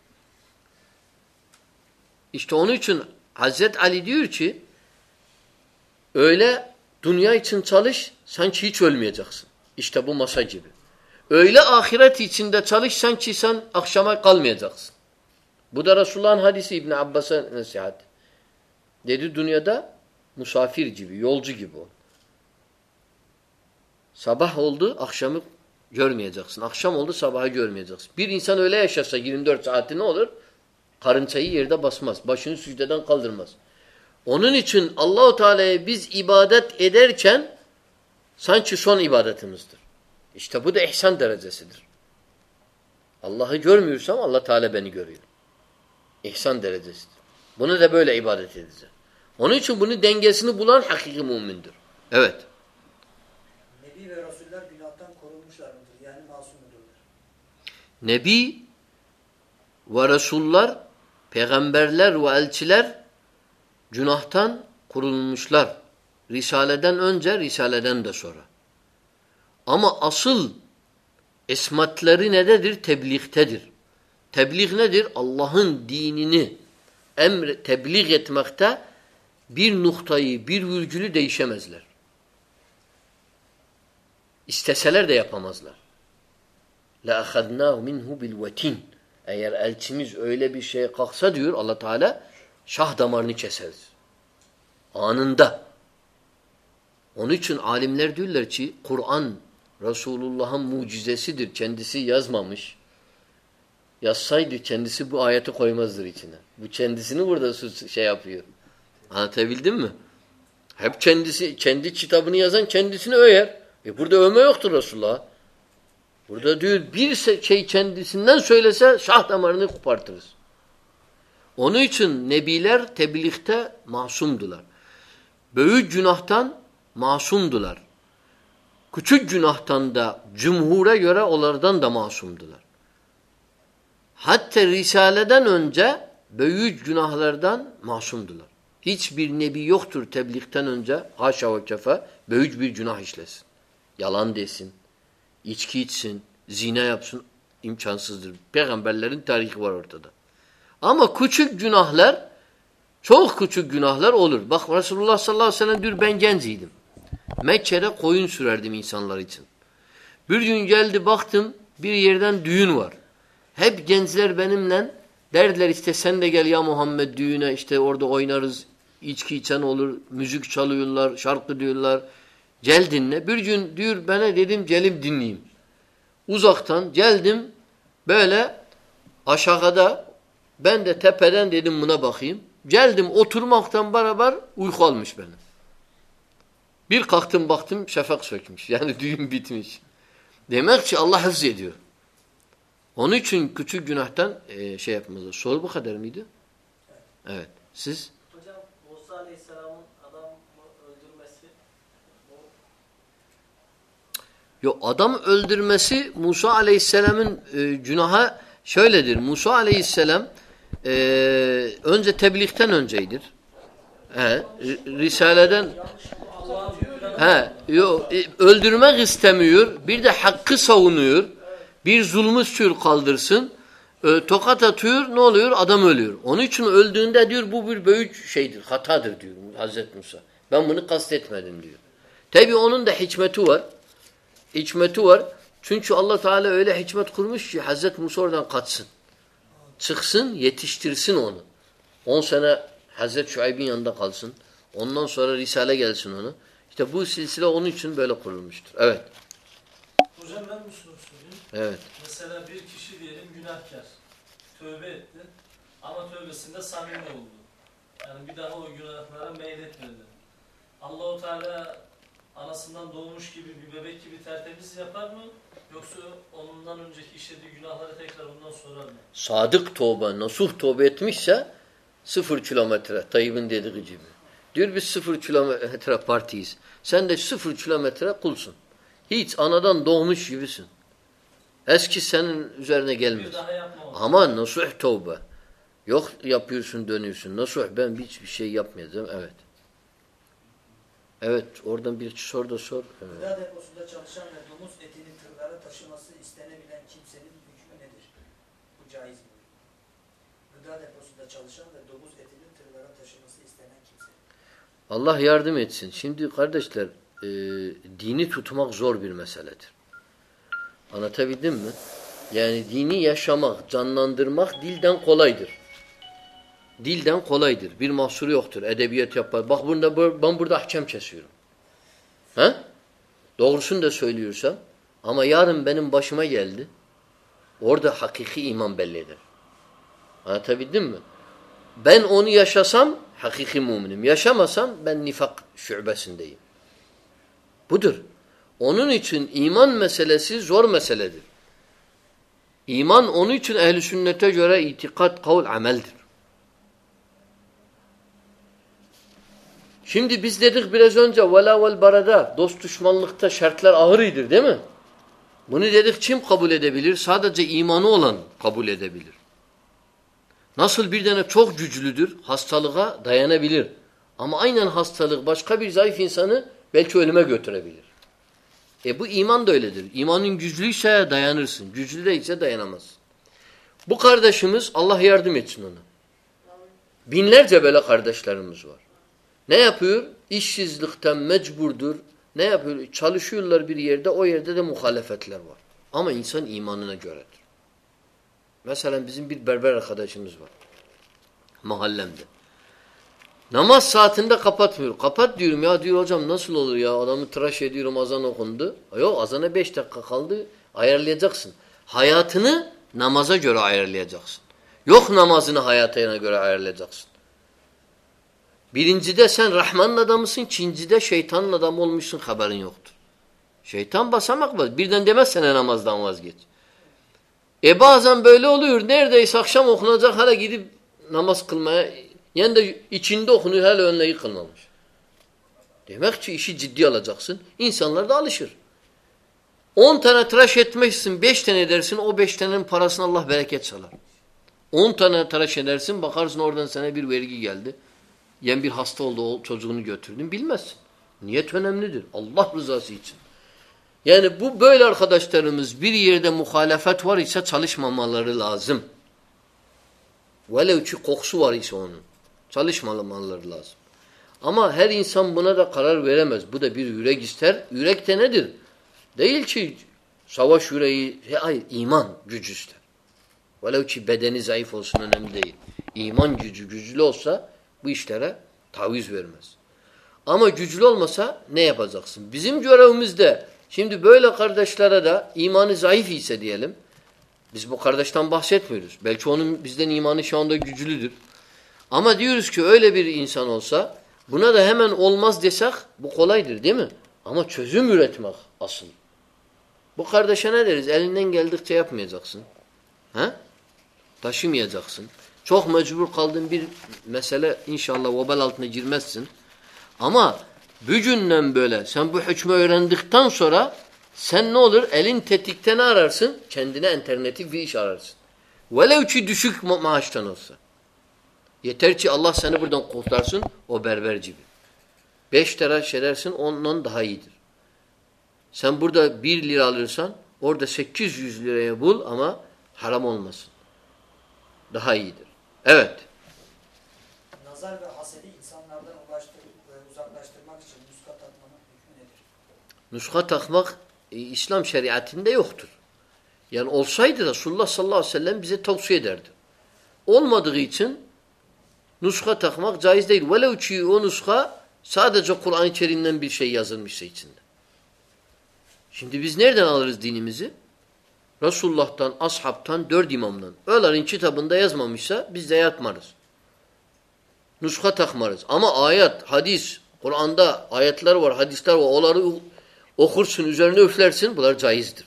İşte onun için Hazret Ali diyor ki öyle dünya için çalış sanki hiç ölmeyeceksin. İşte bu masa gibi. Öyle ahiret içinde çalış sanki sen akşama kalmayacaksın. Bu da Resulullah'ın hadisi İbn Abbas'a nasihat. Dedi dünyada musafir gibi, yolcu gibi ol. Sabah oldu, akşamı görmeyeceksin. Akşam oldu, sabahı görmeyeceksin. Bir insan öyle yaşasa 24 saati ne olur? Karınçayı yerde basmaz. Başını sücdeden kaldırmaz. Onun için Allahu Teala'ya biz ibadet ederken sanki son ibadetimizdir. İşte bu da ihsan derecesidir. Allah'ı görmüyorsam Allah Teala beni görüyor. İhsan derecesidir. Bunu da böyle ibadet edeceğiz. Onun için bunu dengesini bulan hakiki mümindir. Evet. Nebi ve Resuller günahtan korunmuşlar mıdır? Yani masum mudurlar? Nebi ve Resullar, peygamberler ve elçiler günahtan kurulmuşlar. Risaleden önce, risaleden de sonra. Ama asıl esmatları nededir? Tebliğtedir. Tebliğ nedir? Allah'ın dinini emre, tebliğ etmekte bir noktayı, bir virgülü değişemezler. İsteseler de yapamazlar. لَاَخَذْنَاهُ مِنْهُ بِالْوَتِينَ Eğer elçimiz öyle bir şeye kalksa diyor allah Teala şah damarını keseriz. Anında. Onun için alimler diyorlar ki Kur'an Resulullah'ın mucizesidir. Kendisi yazmamış. Yazsaydı kendisi bu ayeti koymazdır içine. Bu kendisini burada şey yapıyor. Anlatabildim mi? Hep kendisi, kendi kitabını yazan kendisini öyer. E burada övme yoktur Resulullah. Burada diyor bir şey kendisinden söylese şah damarını kopartırız. Onun için nebiler tebliğde masumdular. Büyük günahtan masumdular. Küçük günahtan da cumhura göre onlardan da masumdular. Hatta Risale'den önce büyük günahlardan masumdular. Hiçbir nebi yoktur tebliğden önce haşa ve kefe büyük bir günah işlesin. Yalan desin, içki içsin, zina yapsın imkansızdır. Peygamberlerin tarihi var ortada. Ama küçük günahlar çok küçük günahlar olur. Bak Resulullah sallallahu aleyhi ve sellem diyor ben genciydim. Mekke'de koyun sürerdim insanlar için. Bir gün geldi baktım bir yerden düğün var. Hep gençler benimle derdiler işte sen de gel ya Muhammed düğüne işte orada oynarız. içki içen olur, müzik çalıyorlar, şarkı diyorlar. Gel dinle. Bir gün diyor bana dedim gelim dinleyeyim. Uzaktan geldim böyle aşağıda ben de tepeden dedim buna bakayım. Geldim oturmaktan beraber uyku almış beni. Bir kalktım baktım şafak sökmüş. Yani düğün bitmiş. Demek ki Allah hafız ediyor. Onun için küçük günahtan e, şey yapmazlar. Soru bu kadar mıydı? Evet. Siz? Hocam Musa Aleyhisselam'ın adam öldürmesi o Yok adam öldürmesi Musa Aleyhisselam'ın e, günaha şöyledir. Musa Aleyhisselam e, önce tebliğden önceydir. He, Risale'den he, yok, e, öldürmek istemiyor. Bir de hakkı savunuyor. Bir zulmü sür kaldırsın. E, tokat atıyor ne oluyor? Adam ölüyor. Onun için öldüğünde diyor bu bir büyük şeydir, hatadır diyor Hazreti Musa. Ben bunu kastetmedim diyor. Tabi onun da hikmeti var. Hikmeti var. Çünkü Allah Teala öyle hikmet kurmuş ki Hazreti Musa oradan kaçsın. Çıksın, yetiştirsin onu. 10 sene Hazreti Şuayb'in yanında kalsın. Ondan sonra Risale gelsin onu. İşte bu silsile onun için böyle kurulmuştur. Evet. Hocam ben bir soru sorayım. Evet. Mesela bir kişi diyelim günahkar. Tövbe etti. Ama tövbesinde samimi oldu. Yani bir daha o günahlara meyletmedi. Allahu Teala anasından doğmuş gibi bir bebek gibi tertemiz yapar mı? Yoksa ondan önceki işlediği günahları tekrar ondan sorar mı? Sadık tövbe, nasuh tövbe etmişse sıfır kilometre. Tayyip'in dediği gibi. Diyor biz sıfır kilometre partiyiz. Sen de sıfır kilometre kulsun. Hiç anadan doğmuş gibisin. Eski senin üzerine gelmez. Ama nasuh tövbe. Yok yapıyorsun dönüyorsun. Nasuh ben hiçbir şey yapmayacağım. Evet. Evet oradan bir soru da sor. Evet. Gıda deposunda çalışan ve domuz taşıması istenebilen kimsenin hükmü nedir? Bu caiz mi? Gıda deposunda çalışan ve domuz etinin tırlara taşıması istenen kimse. Allah yardım etsin. Şimdi kardeşler e, dini tutmak zor bir meseledir. Anlatabildim mi? Yani dini yaşamak, canlandırmak dilden kolaydır. Dilden kolaydır. Bir mahsuru yoktur. Edebiyat yapar. Bak burada ben burada ahkam kesiyorum. He? Doğrusunu da söylüyorsam ama yarın benim başıma geldi. Orada hakiki iman belli eder. Anlatabildim mi? Ben onu yaşasam hakiki müminim. Yaşamasam ben nifak şubesindeyim. Budur. Onun için iman meselesi zor meseledir. İman onun için ehli sünnete göre itikat, kavl, ameldir. Şimdi biz dedik biraz önce vela vel barada dost düşmanlıkta şartlar ağırıdır değil mi? Bunu dedik kim kabul edebilir? Sadece imanı olan kabul edebilir. Nasıl bir tane çok güçlüdür, hastalığa dayanabilir. Ama aynen hastalık başka bir zayıf insanı belki ölüme götürebilir. E bu iman da öyledir. İmanın güçlüyse dayanırsın. Güçlü değilse dayanamazsın. Bu kardeşimiz Allah yardım etsin ona. Binlerce böyle kardeşlerimiz var. Ne yapıyor? İşsizlikten mecburdur. Ne yapıyor? Çalışıyorlar bir yerde, o yerde de muhalefetler var. Ama insan imanına göredir. Mesela bizim bir berber arkadaşımız var. Mahallemde. Namaz saatinde kapatmıyor. Kapat diyorum ya diyor hocam nasıl olur ya adamı tıraş ediyorum azan okundu. Yok azana beş dakika kaldı ayarlayacaksın. Hayatını namaza göre ayarlayacaksın. Yok namazını hayatına göre ayarlayacaksın. Birincide sen Rahman'ın adamısın, ikincide şeytanın adamı olmuşsun haberin yoktur. Şeytan basamak var. Birden demez sana namazdan vazgeç. E bazen böyle oluyor. Neredeyse akşam okunacak hala gidip namaz kılmaya yani de içinde okunuyor hala önüne yıkılmamış. Demek ki işi ciddi alacaksın. İnsanlar da alışır. 10 tane tıraş etmezsin, 5 tane edersin. O 5 tanenin parasını Allah bereket salar. 10 tane tıraş edersin, bakarsın oradan sana bir vergi geldi. Yani bir hasta oldu, o çocuğunu götürdün. Bilmezsin. Niyet önemlidir. Allah rızası için. Yani bu böyle arkadaşlarımız bir yerde muhalefet var ise çalışmamaları lazım. Velev ki kokusu var ise onun. Çalışmamaları lazım. Ama her insan buna da karar veremez. Bu da bir yürek ister. Yürek de nedir? Değil ki savaş yüreği, hayır iman gücü ister. Velev ki bedeni zayıf olsun önemli değil. İman gücü güçlü olsa bu işlere taviz vermez. Ama güçlü olmasa ne yapacaksın? Bizim görevimizde şimdi böyle kardeşlere de imanı zayıf ise diyelim. Biz bu kardeşten bahsetmiyoruz. Belki onun bizden imanı şu anda güçlüdür. Ama diyoruz ki öyle bir insan olsa buna da hemen olmaz desek bu kolaydır değil mi? Ama çözüm üretmek asıl. Bu kardeşe ne deriz? Elinden geldikçe yapmayacaksın. He? Taşımayacaksın. Çok mecbur kaldığın bir mesele inşallah vebal altına girmezsin. Ama bugünden böyle sen bu hükmü öğrendikten sonra sen ne olur? Elin tetikte ne ararsın? Kendine alternatif bir iş ararsın. Velev ki düşük ma maaştan olsa. Yeter ki Allah seni buradan kurtarsın o berber gibi. Beş lira edersin ondan daha iyidir. Sen burada bir lira alırsan orada 800 liraya bul ama haram olmasın. Daha iyidir. Evet. Nazar ve hasedi insanlardan ve uzaklaştırmak için muska takmanın hükmü nedir? Nuska takmak e, İslam şeriatinde yoktur. Yani olsaydı Resulullah sallallahu aleyhi ve sellem bize tavsiye ederdi. Olmadığı için nuska takmak caiz değil. Velev ki o nuska sadece Kur'an-ı Kerim'den bir şey yazılmışsa içinde. Şimdi biz nereden alırız dinimizi? Resulullah'tan, ashabtan, dört imamdan. Öğlerin kitabında yazmamışsa biz de yatmarız. Nuska takmarız. Ama ayet, hadis, Kur'an'da ayetler var, hadisler var. Onları okursun, üzerine üflersin. Bunlar caizdir.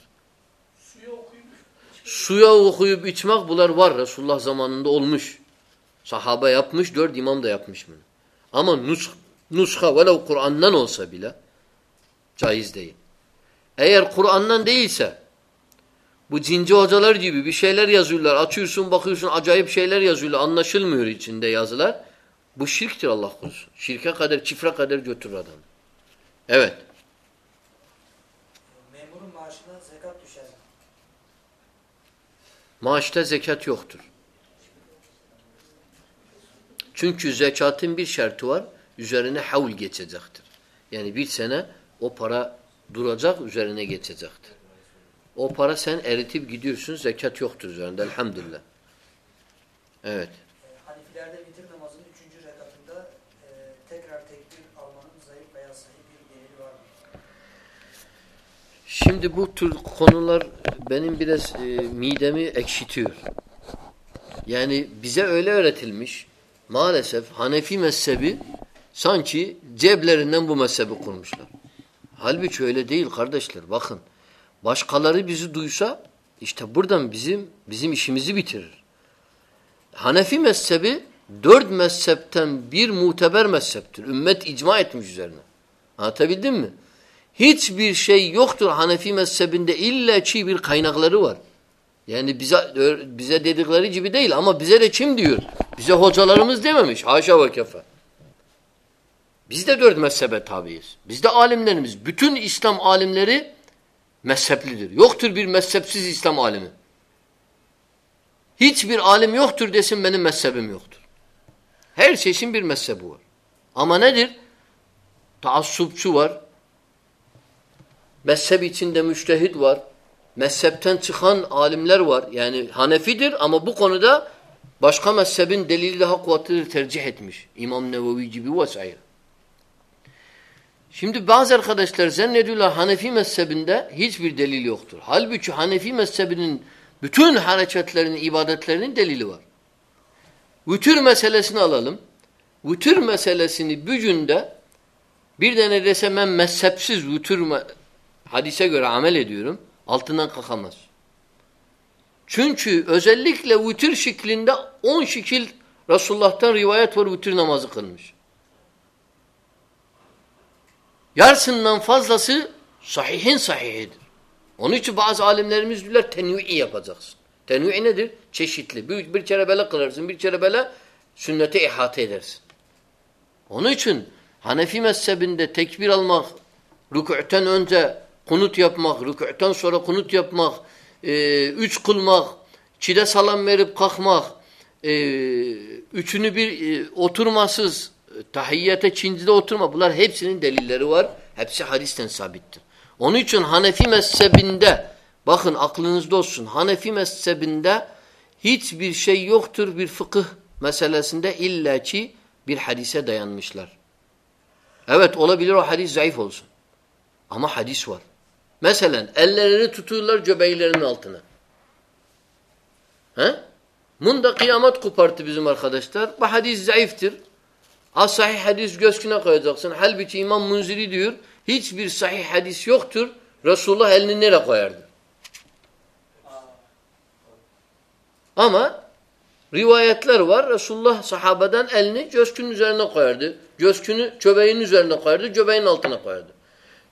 Suya okuyup Suya okuyup içmek bunlar var. Resulullah zamanında olmuş. Sahaba yapmış, dört imam da yapmış bunu. Ama nus nuska velev Kur'an'dan olsa bile caiz değil. Eğer Kur'an'dan değilse bu cinci hocalar gibi bir şeyler yazıyorlar. Açıyorsun bakıyorsun acayip şeyler yazıyorlar. Anlaşılmıyor içinde yazılar. Bu şirktir Allah korusun. Şirke kadar, çifre kadar götürür adam. Evet. Memurun maaşına zekat düşer mi? Maaşta zekat yoktur. Çünkü zekatın bir şartı var. Üzerine havl geçecektir. Yani bir sene o para duracak, üzerine geçecektir. O para sen eritip gidiyorsun, zekat yoktur üzerinde elhamdülillah. Evet. Hanifilerde vitir namazının üçüncü rekatında e, tekrar tekbir almanın zayıf veya sahih bir delili var mı? Şimdi bu tür konular benim biraz e, midemi ekşitiyor. Yani bize öyle öğretilmiş. Maalesef Hanefi mezhebi sanki ceblerinden bu mezhebi kurmuşlar. Halbuki öyle değil kardeşler. Bakın. Başkaları bizi duysa işte buradan bizim bizim işimizi bitirir. Hanefi mezhebi dört mezhepten bir muteber mezheptir. Ümmet icma etmiş üzerine. Anlatabildim mi? Hiçbir şey yoktur Hanefi mezhebinde illa ki bir kaynakları var. Yani bize bize dedikleri gibi değil ama bize de kim diyor? Bize hocalarımız dememiş. Haşa ve kefe. Biz de dört mezhebe tabiiz. Biz de alimlerimiz. Bütün İslam alimleri mezheplidir. Yoktur bir mezhepsiz İslam alimi. Hiçbir alim yoktur desin benim mezhebim yoktur. Her şeyin bir mezhebi var. Ama nedir? Taassupçu var. Mezhep içinde müştehid var. mezhepten çıkan alimler var. Yani Hanefidir ama bu konuda başka mezhebin delili daha kuvvetlidir tercih etmiş. İmam Nevevi gibi vesaire. Şimdi bazı arkadaşlar zannediyorlar Hanefi mezhebinde hiçbir delil yoktur. Halbuki Hanefi mezhebinin bütün hareketlerinin, ibadetlerinin delili var. Vütür meselesini alalım. Vütür meselesini bir günde bir tane desem ben mezhepsiz vütür hadise göre amel ediyorum. Altından kalkamaz. Çünkü özellikle vütür şeklinde on şekil Resulullah'tan rivayet var vütür namazı kılmış. Yarısından fazlası sahihin sahihidir. Onun için bazı alimlerimiz diyorlar tenvi'i yapacaksın. Tenvi'i nedir? Çeşitli. Bir, bir kere böyle kılarsın, bir kere böyle sünnete ihate edersin. Onun için Hanefi mezhebinde tekbir almak, rükû'ten önce kunut yapmak, rükû'ten sonra kunut yapmak, e, üç kılmak, çide salam verip kalkmak, e, üçünü bir e, oturmasız, tahiyyete çincide oturma. Bunlar hepsinin delilleri var. Hepsi hadisten sabittir. Onun için Hanefi mezhebinde, bakın aklınızda olsun, Hanefi mezhebinde hiçbir şey yoktur bir fıkıh meselesinde illa ki bir hadise dayanmışlar. Evet olabilir o hadis zayıf olsun. Ama hadis var. Mesela ellerini tutuyorlar göbeklerinin altına. He? Bunda kıyamet koparttı bizim arkadaşlar. Bu hadis zayıftır. Az sahih hadis göğsüne koyacaksın. Halbuki İmam Munziri diyor hiçbir sahih hadis yoktur. Resulullah elini nereye koyardı? Ama rivayetler var. Resulullah sahabeden elini göğsünün üzerine koyardı. Göğsünü çöbeğin üzerine koyardı. Göbeğin altına koyardı.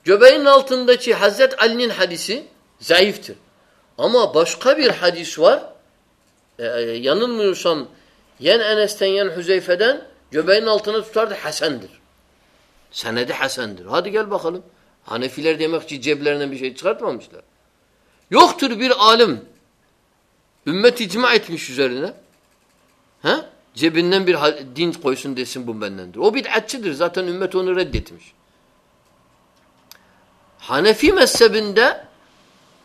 Göbeğin altındaki Hazret Ali'nin hadisi zayıftır. Ama başka bir hadis var. Ee, yanılmıyorsam yen Enes'ten yen Hüzeyfe'den göbeğin altına tutardı Hasen'dir. Senedi Hasen'dir. Hadi gel bakalım. Hanefiler demek ki ceblerinden bir şey çıkartmamışlar. Yoktur bir alim ümmet icma etmiş üzerine. He? Cebinden bir din koysun desin bu bendendir. O bid'atçıdır. Zaten ümmet onu reddetmiş. Hanefi mezhebinde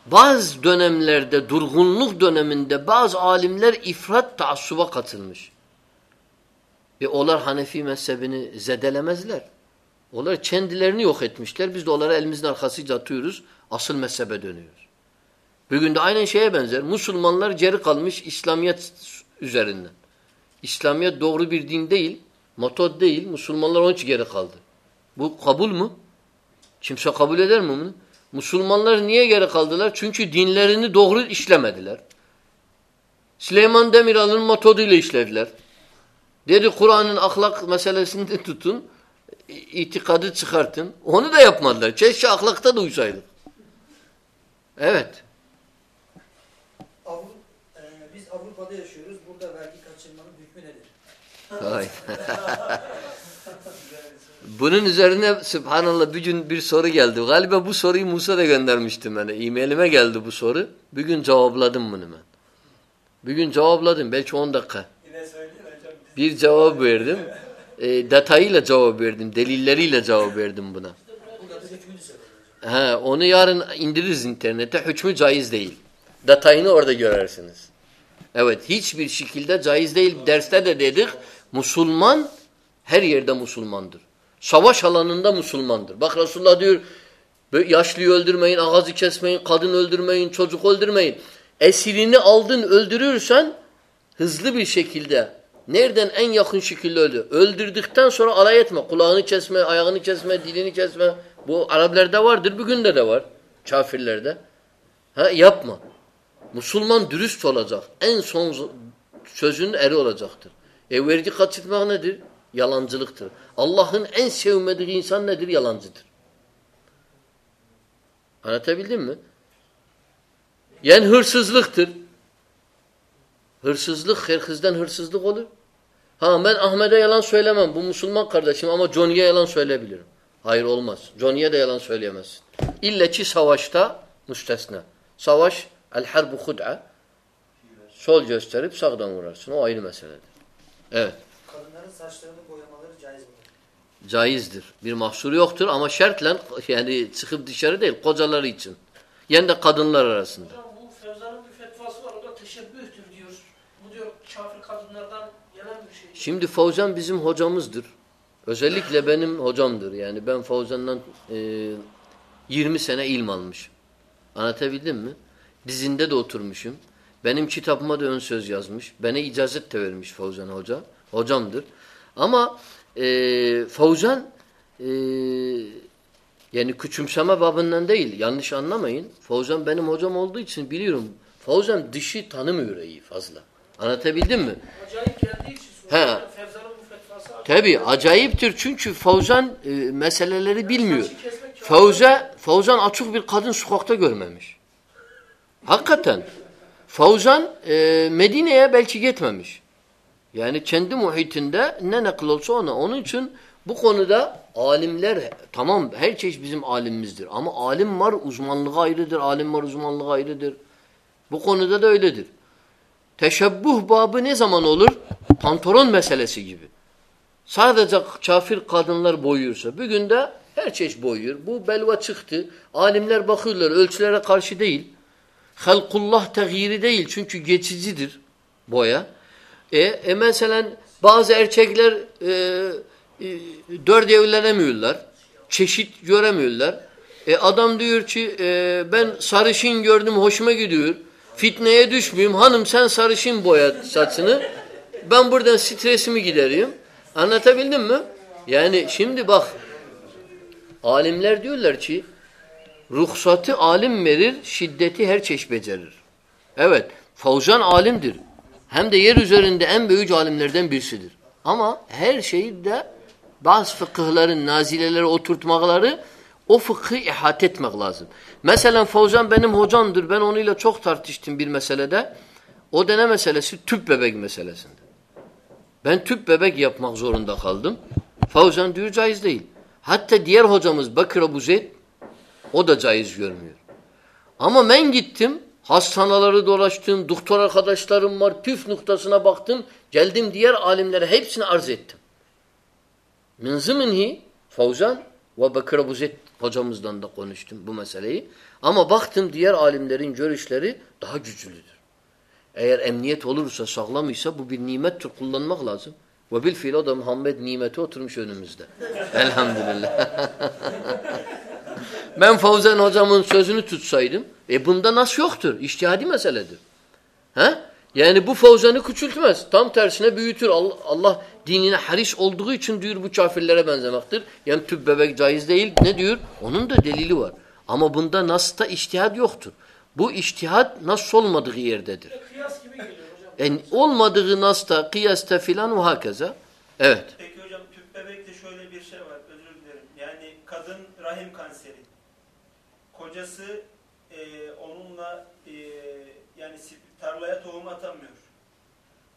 bazı dönemlerde, durgunluk döneminde bazı alimler ifrat taassuba katılmış. Ve onlar Hanefi mezhebini zedelemezler. Onlar kendilerini yok etmişler. Biz de onlara elimizin arkasıyla atıyoruz. Asıl mezhebe dönüyoruz. Bugün de aynen şeye benzer. Müslümanlar geri kalmış İslamiyet üzerinden. İslamiyet doğru bir din değil, metod değil. Müslümanlar onun için geri kaldı. Bu kabul mu? Kimse kabul eder mi bunu? Müslümanlar niye geri kaldılar? Çünkü dinlerini doğru işlemediler. Süleyman Demiral'ın metoduyla işlediler. Dedi Kur'an'ın ahlak meselesini tutun, itikadı çıkartın. Onu da yapmadılar. Keşke ahlakta da uysaydık. Evet. Avru, e, biz Avrupa'da yaşıyoruz. Burada vergi kaçırmanın hükmü nedir? Bunun üzerine Subhanallah bir gün bir soru geldi. Galiba bu soruyu Musa da göndermiştim bana. E-mailime geldi bu soru. Bir gün cevapladım bunu ben. Bir gün cevapladım. Belki 10 dakika. Yine söyleyin hocam. Biz Bir cevap verdim. E, detayıyla cevap verdim. Delilleriyle cevap verdim buna. He, onu yarın indiririz internete. Hükmü caiz değil. Detayını orada görersiniz. Evet, hiçbir şekilde caiz değil. Derste de dedik, Müslüman her yerde Müslümandır. Savaş alanında Müslümandır. Bak Resulullah diyor, yaşlıyı öldürmeyin, ağzı kesmeyin, kadın öldürmeyin, çocuk öldürmeyin. Esirini aldın, öldürürsen hızlı bir şekilde nereden en yakın şekilde öldür. Öldürdükten sonra alay etme. Kulağını kesme, ayağını kesme, dilini kesme. Bu Araplarda vardır, bugün de de var. Kafirlerde. Ha, yapma. Müslüman dürüst olacak. En son sözünün eri olacaktır. E vergi kaçırmak nedir? Yalancılıktır. Allah'ın en sevmediği insan nedir? Yalancıdır. Anlatabildim mi? Yani hırsızlıktır. Hırsızlık, herkesten hırsızlık olur. Ha ben Ahmet'e yalan söylemem. Bu Müslüman kardeşim ama Johnny'ye yalan söyleyebilirim. Hayır olmaz. Johnny'ye de yalan söyleyemezsin. İlle ki savaşta müstesna. Savaş el-harbu hud'a. Sol gösterip sağdan vurarsın. O ayrı meseledir. Evet. Kadınların saçlarını boyamaları caiz midir? Caizdir. Bir mahsuru yoktur ama şartla yani çıkıp dışarı değil kocaları için. yen de kadınlar arasında. Hocam bu Fevza'nın bir fetvası var. O da teşebbühtür diyor. Bu diyor kafir şey. Şimdi Favzan bizim hocamızdır. Özellikle benim hocamdır. Yani ben Favzan'dan e, 20 sene ilm almışım. Anlatabildim mi? Dizinde de oturmuşum. Benim kitabıma da ön söz yazmış. Bana icazet de vermiş Favzan Hoca. Hocamdır. Ama e, Favzan e, yani küçümseme babından değil. Yanlış anlamayın. Favzan benim hocam olduğu için biliyorum. Favzan dışı tanımıyor iyi fazla. Anlatabildim mi? Acayip geldiği için He. Tabi acayiptir çünkü Favzan e, meseleleri bilmiyor. Favza, Favzan açık bir kadın sokakta görmemiş. Hakikaten. Favzan e, Medine'ye belki gitmemiş. Yani kendi muhitinde ne nakil olsa ona. Onun için bu konuda alimler tamam her çeşit bizim alimimizdir. Ama alim var uzmanlığı ayrıdır. Alim var uzmanlığı ayrıdır. Bu konuda da öyledir. Teşebbuh babı ne zaman olur? Pantolon meselesi gibi. Sadece kafir kadınlar boyuyorsa bugün de her çeşit boyuyor. Bu belva çıktı. Alimler bakıyorlar ölçülere karşı değil. Halkullah teğyiri değil çünkü geçicidir boya. E, e mesela bazı erkekler e, e, dört evlenemiyorlar. Çeşit göremiyorlar. E, adam diyor ki e, ben sarışın gördüm hoşuma gidiyor. Fitneye düşmeyeyim. Hanım sen sarışın boya saçını. Ben buradan stresimi gidereyim. Anlatabildim mi? Yani şimdi bak alimler diyorlar ki ruhsatı alim verir, şiddeti her çeşit becerir. Evet, Favzan alimdir. Hem de yer üzerinde en büyük alimlerden birisidir. Ama her şeyi de bazı fıkıhların nazileleri oturtmakları o fıkhı ihate etmek lazım. Mesela Favzan benim hocamdır. Ben onunla çok tartıştım bir meselede. O da ne meselesi? Tüp bebek meselesinde. Ben tüp bebek yapmak zorunda kaldım. Favzan diyor caiz değil. Hatta diğer hocamız Bakır Abu Zeyd o da caiz görmüyor. Ama ben gittim hastaneleri dolaştım, doktor arkadaşlarım var, püf noktasına baktım. Geldim diğer alimlere hepsini arz ettim. Min zımınhi Favzan ve Bakır Abu Zeyd hocamızdan da konuştum bu meseleyi. Ama baktım diğer alimlerin görüşleri daha güçlüdür. Eğer emniyet olursa, sağlamıysa bu bir nimettir, kullanmak lazım. Ve bil fiil o da Muhammed nimeti oturmuş önümüzde. Elhamdülillah. ben Favzan hocamın sözünü tutsaydım, e bunda nas yoktur. İçtihadi meseledir. He? Yani bu Favzan'ı küçültmez. Tam tersine büyütür. Allah, Allah dinine haris olduğu için diyor bu kafirlere benzemektir. Yani tüp bebek caiz değil. Ne diyor? Onun da delili var. Ama bunda nasta içtihad yoktur. Bu içtihad nas olmadığı yerdedir. Kıyas gibi geliyor hocam. Yani olmadığı nasta, kıyasta filan ve hakeza. Evet. Peki hocam tüp bebekte şöyle bir şey var özür dilerim. Yani kadın rahim kanseri. Kocası e, onunla e, yani sip- tarlaya tohum atamıyor.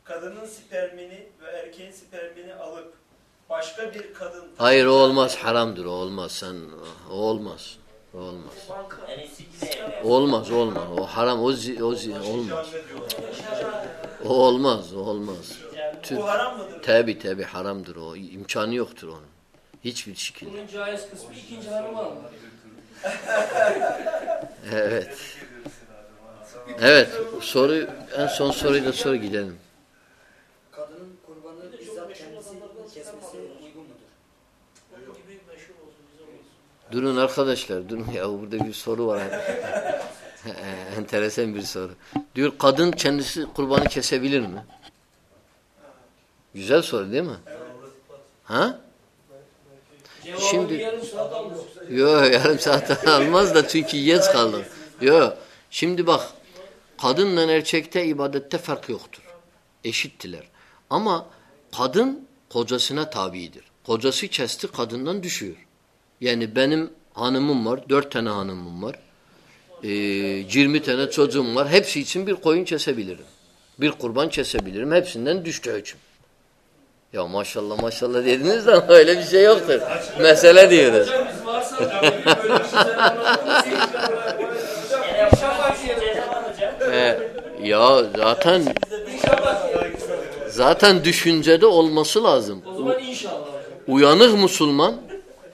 Kadının spermini ve erkeğin spermini alıp başka bir kadın Hayır o olmaz. Haramdır o olmaz. Sen o olmaz. O olmaz. Olmaz olmaz. O haram o, zi, o zi, olmaz. O olmaz o olmaz. Haram mıdır? Tabi tabi haramdır o. İmkanı yoktur onun. Hiçbir şekilde. Bunun caiz kısmı ikinci hanıma alınır. Evet. Evet. Soru en son soruyu da sor gidelim. Kadının kurbanı bizzat kendisi kesmesi uygun mudur? Durun arkadaşlar durun ya burada bir soru var. Enteresan bir soru. Diyor kadın kendisi kurbanı kesebilir mi? Güzel soru değil mi? Ha? Şimdi- yarım saat. Yok yarım saatten almaz da çünkü geç kaldım. Yok. Şimdi bak kadınla erkekte ibadette fark yoktur. Eşittiler. Ama kadın kocasına tabidir. Kocası kesti kadından düşüyor. Yani benim hanımım var. Dört tane hanımım var. 20 tane çocuğum var. Hepsi için bir koyun kesebilirim. Bir kurban kesebilirim. Hepsinden düştü hüküm. Ya maşallah maşallah dediniz de öyle bir şey yoktur. Mesele diyoruz. Hocam biz varsa böyle bir şey Gene İnşallah diyelim. Ee, ya zaten zaten düşüncede olması lazım. O zaman inşallah hocam. Uyanık Müslüman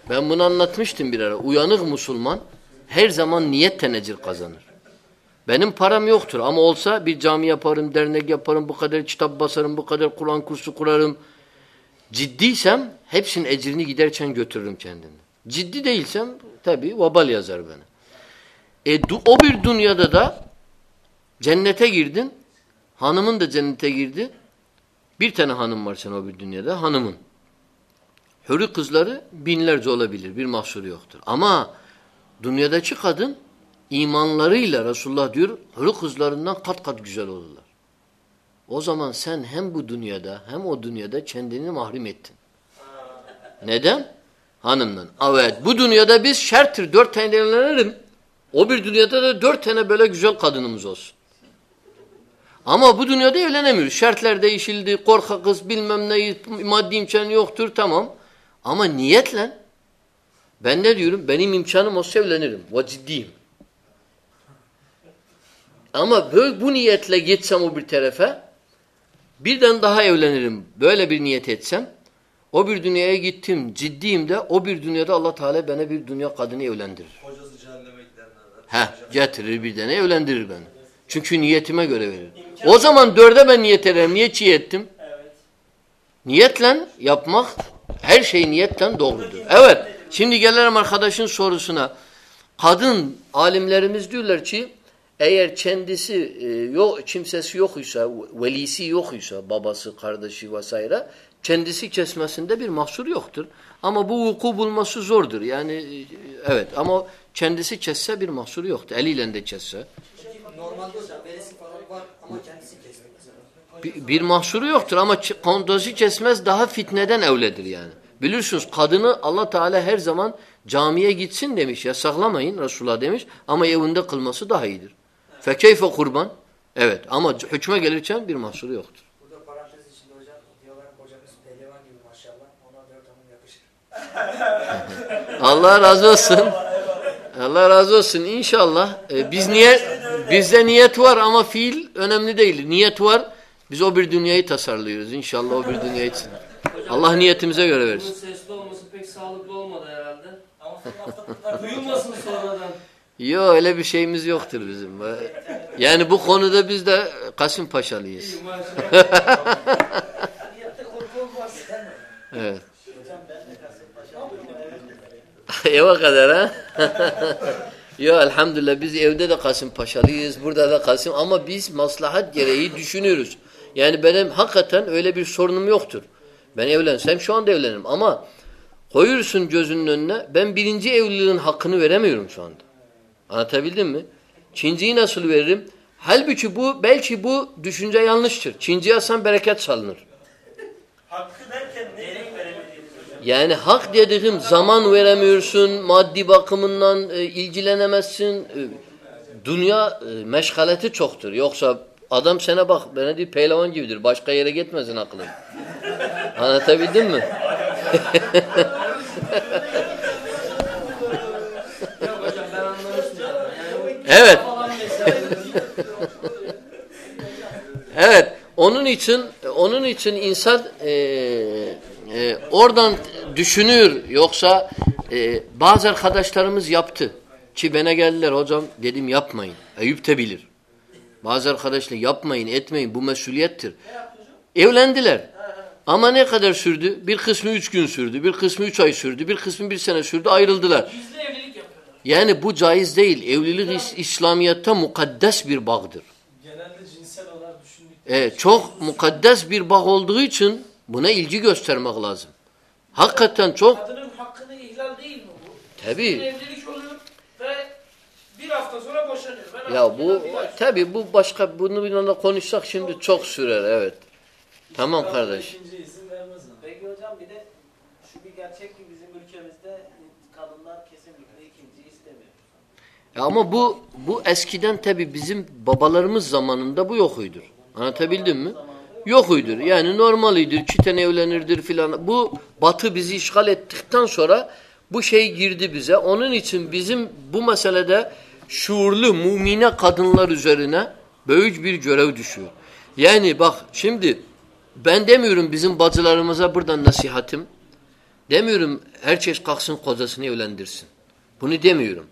ben bunu anlatmıştım bir ara. Uyanık Müslüman Her zaman niyetten ecir kazanır. Benim param yoktur ama olsa bir cami yaparım, dernek yaparım, bu kadar kitap basarım, bu kadar Kur'an kursu kurarım. Ciddiysem hepsinin ecrini giderken götürürüm kendimle. Ciddi değilsem tabii vabal yazar bana. E, o bir dünyada da cennete girdin. Hanımın da cennete girdi. Bir tane hanım var sen o bir dünyada. Hanımın. Hürri kızları binlerce olabilir. Bir mahsuru yoktur. Ama dünyadaki kadın imanlarıyla Resulullah diyor hürri kızlarından kat kat güzel olurlar. O zaman sen hem bu dünyada hem o dünyada kendini mahrum ettin. Neden? Hanımdan. Evet bu dünyada biz şerttir dört tane evlenirim. O bir dünyada da dört tane böyle güzel kadınımız olsun. Ama bu dünyada evlenemiyoruz. Şartlar değişildi, korka kız bilmem ne, maddi imkanı yoktur tamam. Ama niyetle ben ne diyorum? Benim imkanım olsa evlenirim. Ve ciddiyim. Ama böyle bu niyetle gitsem o bir tarafa birden daha evlenirim. Böyle bir niyet etsem o bir dünyaya gittim ciddiyim de o bir dünyada Allah Teala bana bir dünya kadını evlendirir. Kocası cehenneme gidenler. He, getirir bir tane evlendirir beni. Çünkü niyetime göre verir. O zaman dörde ben niyet ederim. Niye çiğ ettim? Evet. Niyetle yapmak her şey niyetten doğrudur. Evet. Şimdi gelelim arkadaşın sorusuna. Kadın alimlerimiz diyorlar ki eğer kendisi e, yok kimsesi yokuysa, velisi yokuysa, babası, kardeşi vesaire kendisi kesmesinde bir mahsur yoktur. Ama bu vuku bulması zordur. Yani e, evet ama kendisi kesse bir mahsur yoktur. Eliyle de kesse. Normalde var ama kendisi kesmiyor mesela. Bir, bir mahsuru yoktur ama kondozu kesmez daha fitneden evledir yani. Bilirsiniz kadını Allah Teala her zaman camiye gitsin demiş. Yasaklamayın Resulullah demiş ama evinde kılması daha iyidir. Fekeyfe kurban. Evet ama hükme gelirken bir mahsuru yoktur. Burada parantez içinde hocam diyorlar hocamız pehlivan gibi maşallah. Ona dört hanım yakışır. Allah razı olsun. Allah razı olsun inşallah. Ee, biz niyet bizde niyet var ama fiil önemli değil. Niyet var. Biz o bir dünyayı tasarlıyoruz inşallah o bir dünya için. Allah niyetimize göre versin. sesli olması pek sağlıklı olmadı herhalde. Ama Duyulmasın sonradan. Yok öyle bir şeyimiz yoktur bizim. Yani bu konuda biz de korku olmaz. Evet. Eve kadar ha? Yok elhamdülillah biz evde de Kasımpaşalıyız, burada da Kasım ama biz maslahat gereği düşünüyoruz. Yani benim hakikaten öyle bir sorunum yoktur. Ben evlensem şu anda evlenirim ama koyursun gözünün önüne ben birinci evliliğin hakkını veremiyorum şu anda. Anlatabildim mi? Çinciyi nasıl veririm? Halbuki bu belki bu düşünce yanlıştır. Çinciye sen bereket salınır. Hakkı derken hocam? Yani hak dediğim zaman veremiyorsun, maddi bakımından e, ilgilenemezsin. E, dünya e, meşgaleti çoktur. Yoksa adam sana bak bana diyor pehlivan gibidir. Başka yere gitmesin aklın. Anlatabildim mi? Evet. Evet. Onun için onun için insan e, e, oradan düşünür. Yoksa e, bazı arkadaşlarımız yaptı. Ki bana geldiler hocam dedim yapmayın. Eyüp de bilir. Bazı arkadaşlar yapmayın etmeyin bu mesuliyettir. Evlendiler. Ama ne kadar sürdü? Bir kısmı üç gün sürdü, bir kısmı üç ay sürdü, bir kısmı bir sene sürdü ayrıldılar. Yani bu caiz değil. Evlilik is- İslamiyet'te mukaddes bir bağdır. Genelde cinsel olarak düşündük. E, çok mukaddes bir bağ olduğu için buna ilgi göstermek lazım. Hakikaten çok Kadının hakkını ihlal değil mi bu? Tabii. Bir evlilik oluyor ve bir hafta sonra boşanıyor. Ben ya bu inan bir ay- tabi bu başka bunu bir anda konuşsak şimdi çok sürer evet. Tamam kardeş. İkinci izin vermez ama. Peki hocam bir de şu bir gerçek ki bizim ülkemizde kadınlar kesinlikle ikinciyi istemiyor. Ya ama bu bu eskiden tabi bizim babalarımız zamanında bu yokuydur. Anlatabildim mi? Yokuydur. Yani normalidir. Tane evlenirdir filan. Bu batı bizi işgal ettikten sonra bu şey girdi bize. Onun için bizim bu meselede şuurlu mumine kadınlar üzerine büyük bir görev düşüyor. Yani bak şimdi ben demiyorum bizim bacılarımıza buradan nasihatim. Demiyorum herkes kalksın kocasını evlendirsin. Bunu demiyorum.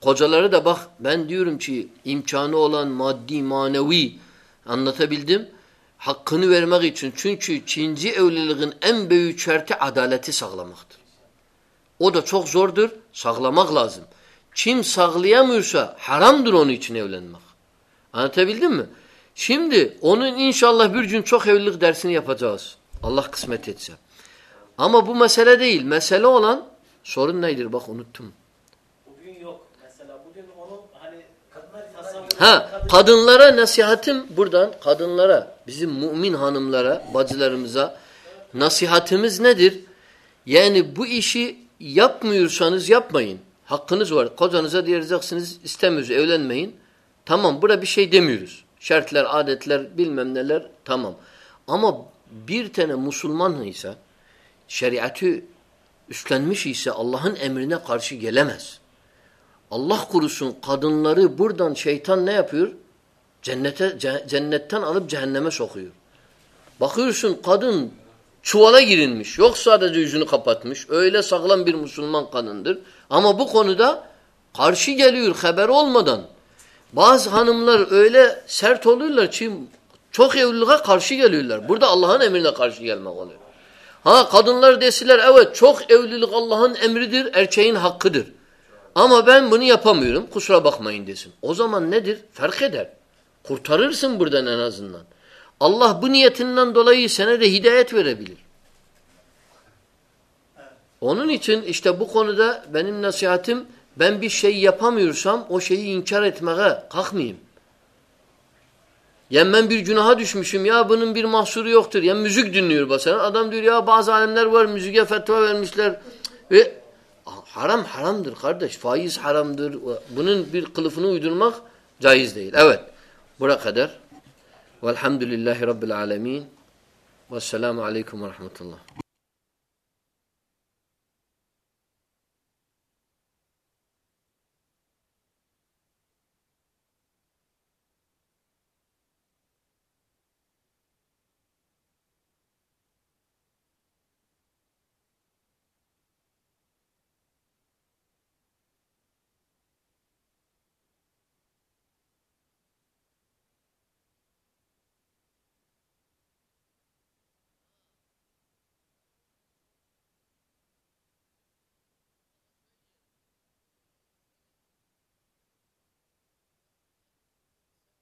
Kocaları da bak ben diyorum ki imkanı olan maddi manevi anlatabildim. Hakkını vermek için. Çünkü ikinci evliliğin en büyük şartı adaleti sağlamaktır. O da çok zordur. Sağlamak lazım. Kim sağlayamıyorsa haramdır onun için evlenmek. Anlatabildim mi? Şimdi onun inşallah bir gün çok evlilik dersini yapacağız. Allah kısmet etse. Ama bu mesele değil. Mesele olan sorun nedir? Bak unuttum. Bugün yok. Mesela bugün onu hani kadınlar Ha, kadınlara nasihatim buradan kadınlara, bizim mümin hanımlara, bacılarımıza nasihatimiz nedir? Yani bu işi yapmıyorsanız yapmayın. Hakkınız var. Kocanıza diyeceksiniz istemiyoruz evlenmeyin. Tamam bura bir şey demiyoruz. Şartlar, adetler, bilmem neler tamam. Ama bir tane Müslüman ise şeriatı üstlenmiş ise Allah'ın emrine karşı gelemez. Allah kurusun kadınları buradan şeytan ne yapıyor? Cennete ce- cennetten alıp cehenneme sokuyor. Bakıyorsun kadın çuvala girilmiş. Yok sadece yüzünü kapatmış. Öyle sağlam bir Müslüman kadındır. Ama bu konuda karşı geliyor haber olmadan. Bazı hanımlar öyle sert oluyorlar ki çok evliliğe karşı geliyorlar. Burada Allah'ın emrine karşı gelmek oluyor. Ha kadınlar deseler evet çok evlilik Allah'ın emridir, erkeğin hakkıdır. Ama ben bunu yapamıyorum kusura bakmayın desin. O zaman nedir? Fark eder. Kurtarırsın buradan en azından. Allah bu niyetinden dolayı sana de hidayet verebilir. Onun için işte bu konuda benim nasihatim ben bir şey yapamıyorsam o şeyi inkar etmeye kalkmayayım. Yani ben bir günaha düşmüşüm ya bunun bir mahsuru yoktur. Ya müzik dinliyor mesela. Adam diyor ya bazı alemler var müziğe fetva vermişler. Ve haram haramdır kardeş. Faiz haramdır. Bunun bir kılıfını uydurmak caiz değil. Evet. Buraya kadar. Velhamdülillahi Rabbil alemin. Vesselamu aleyküm ve rahmetullah.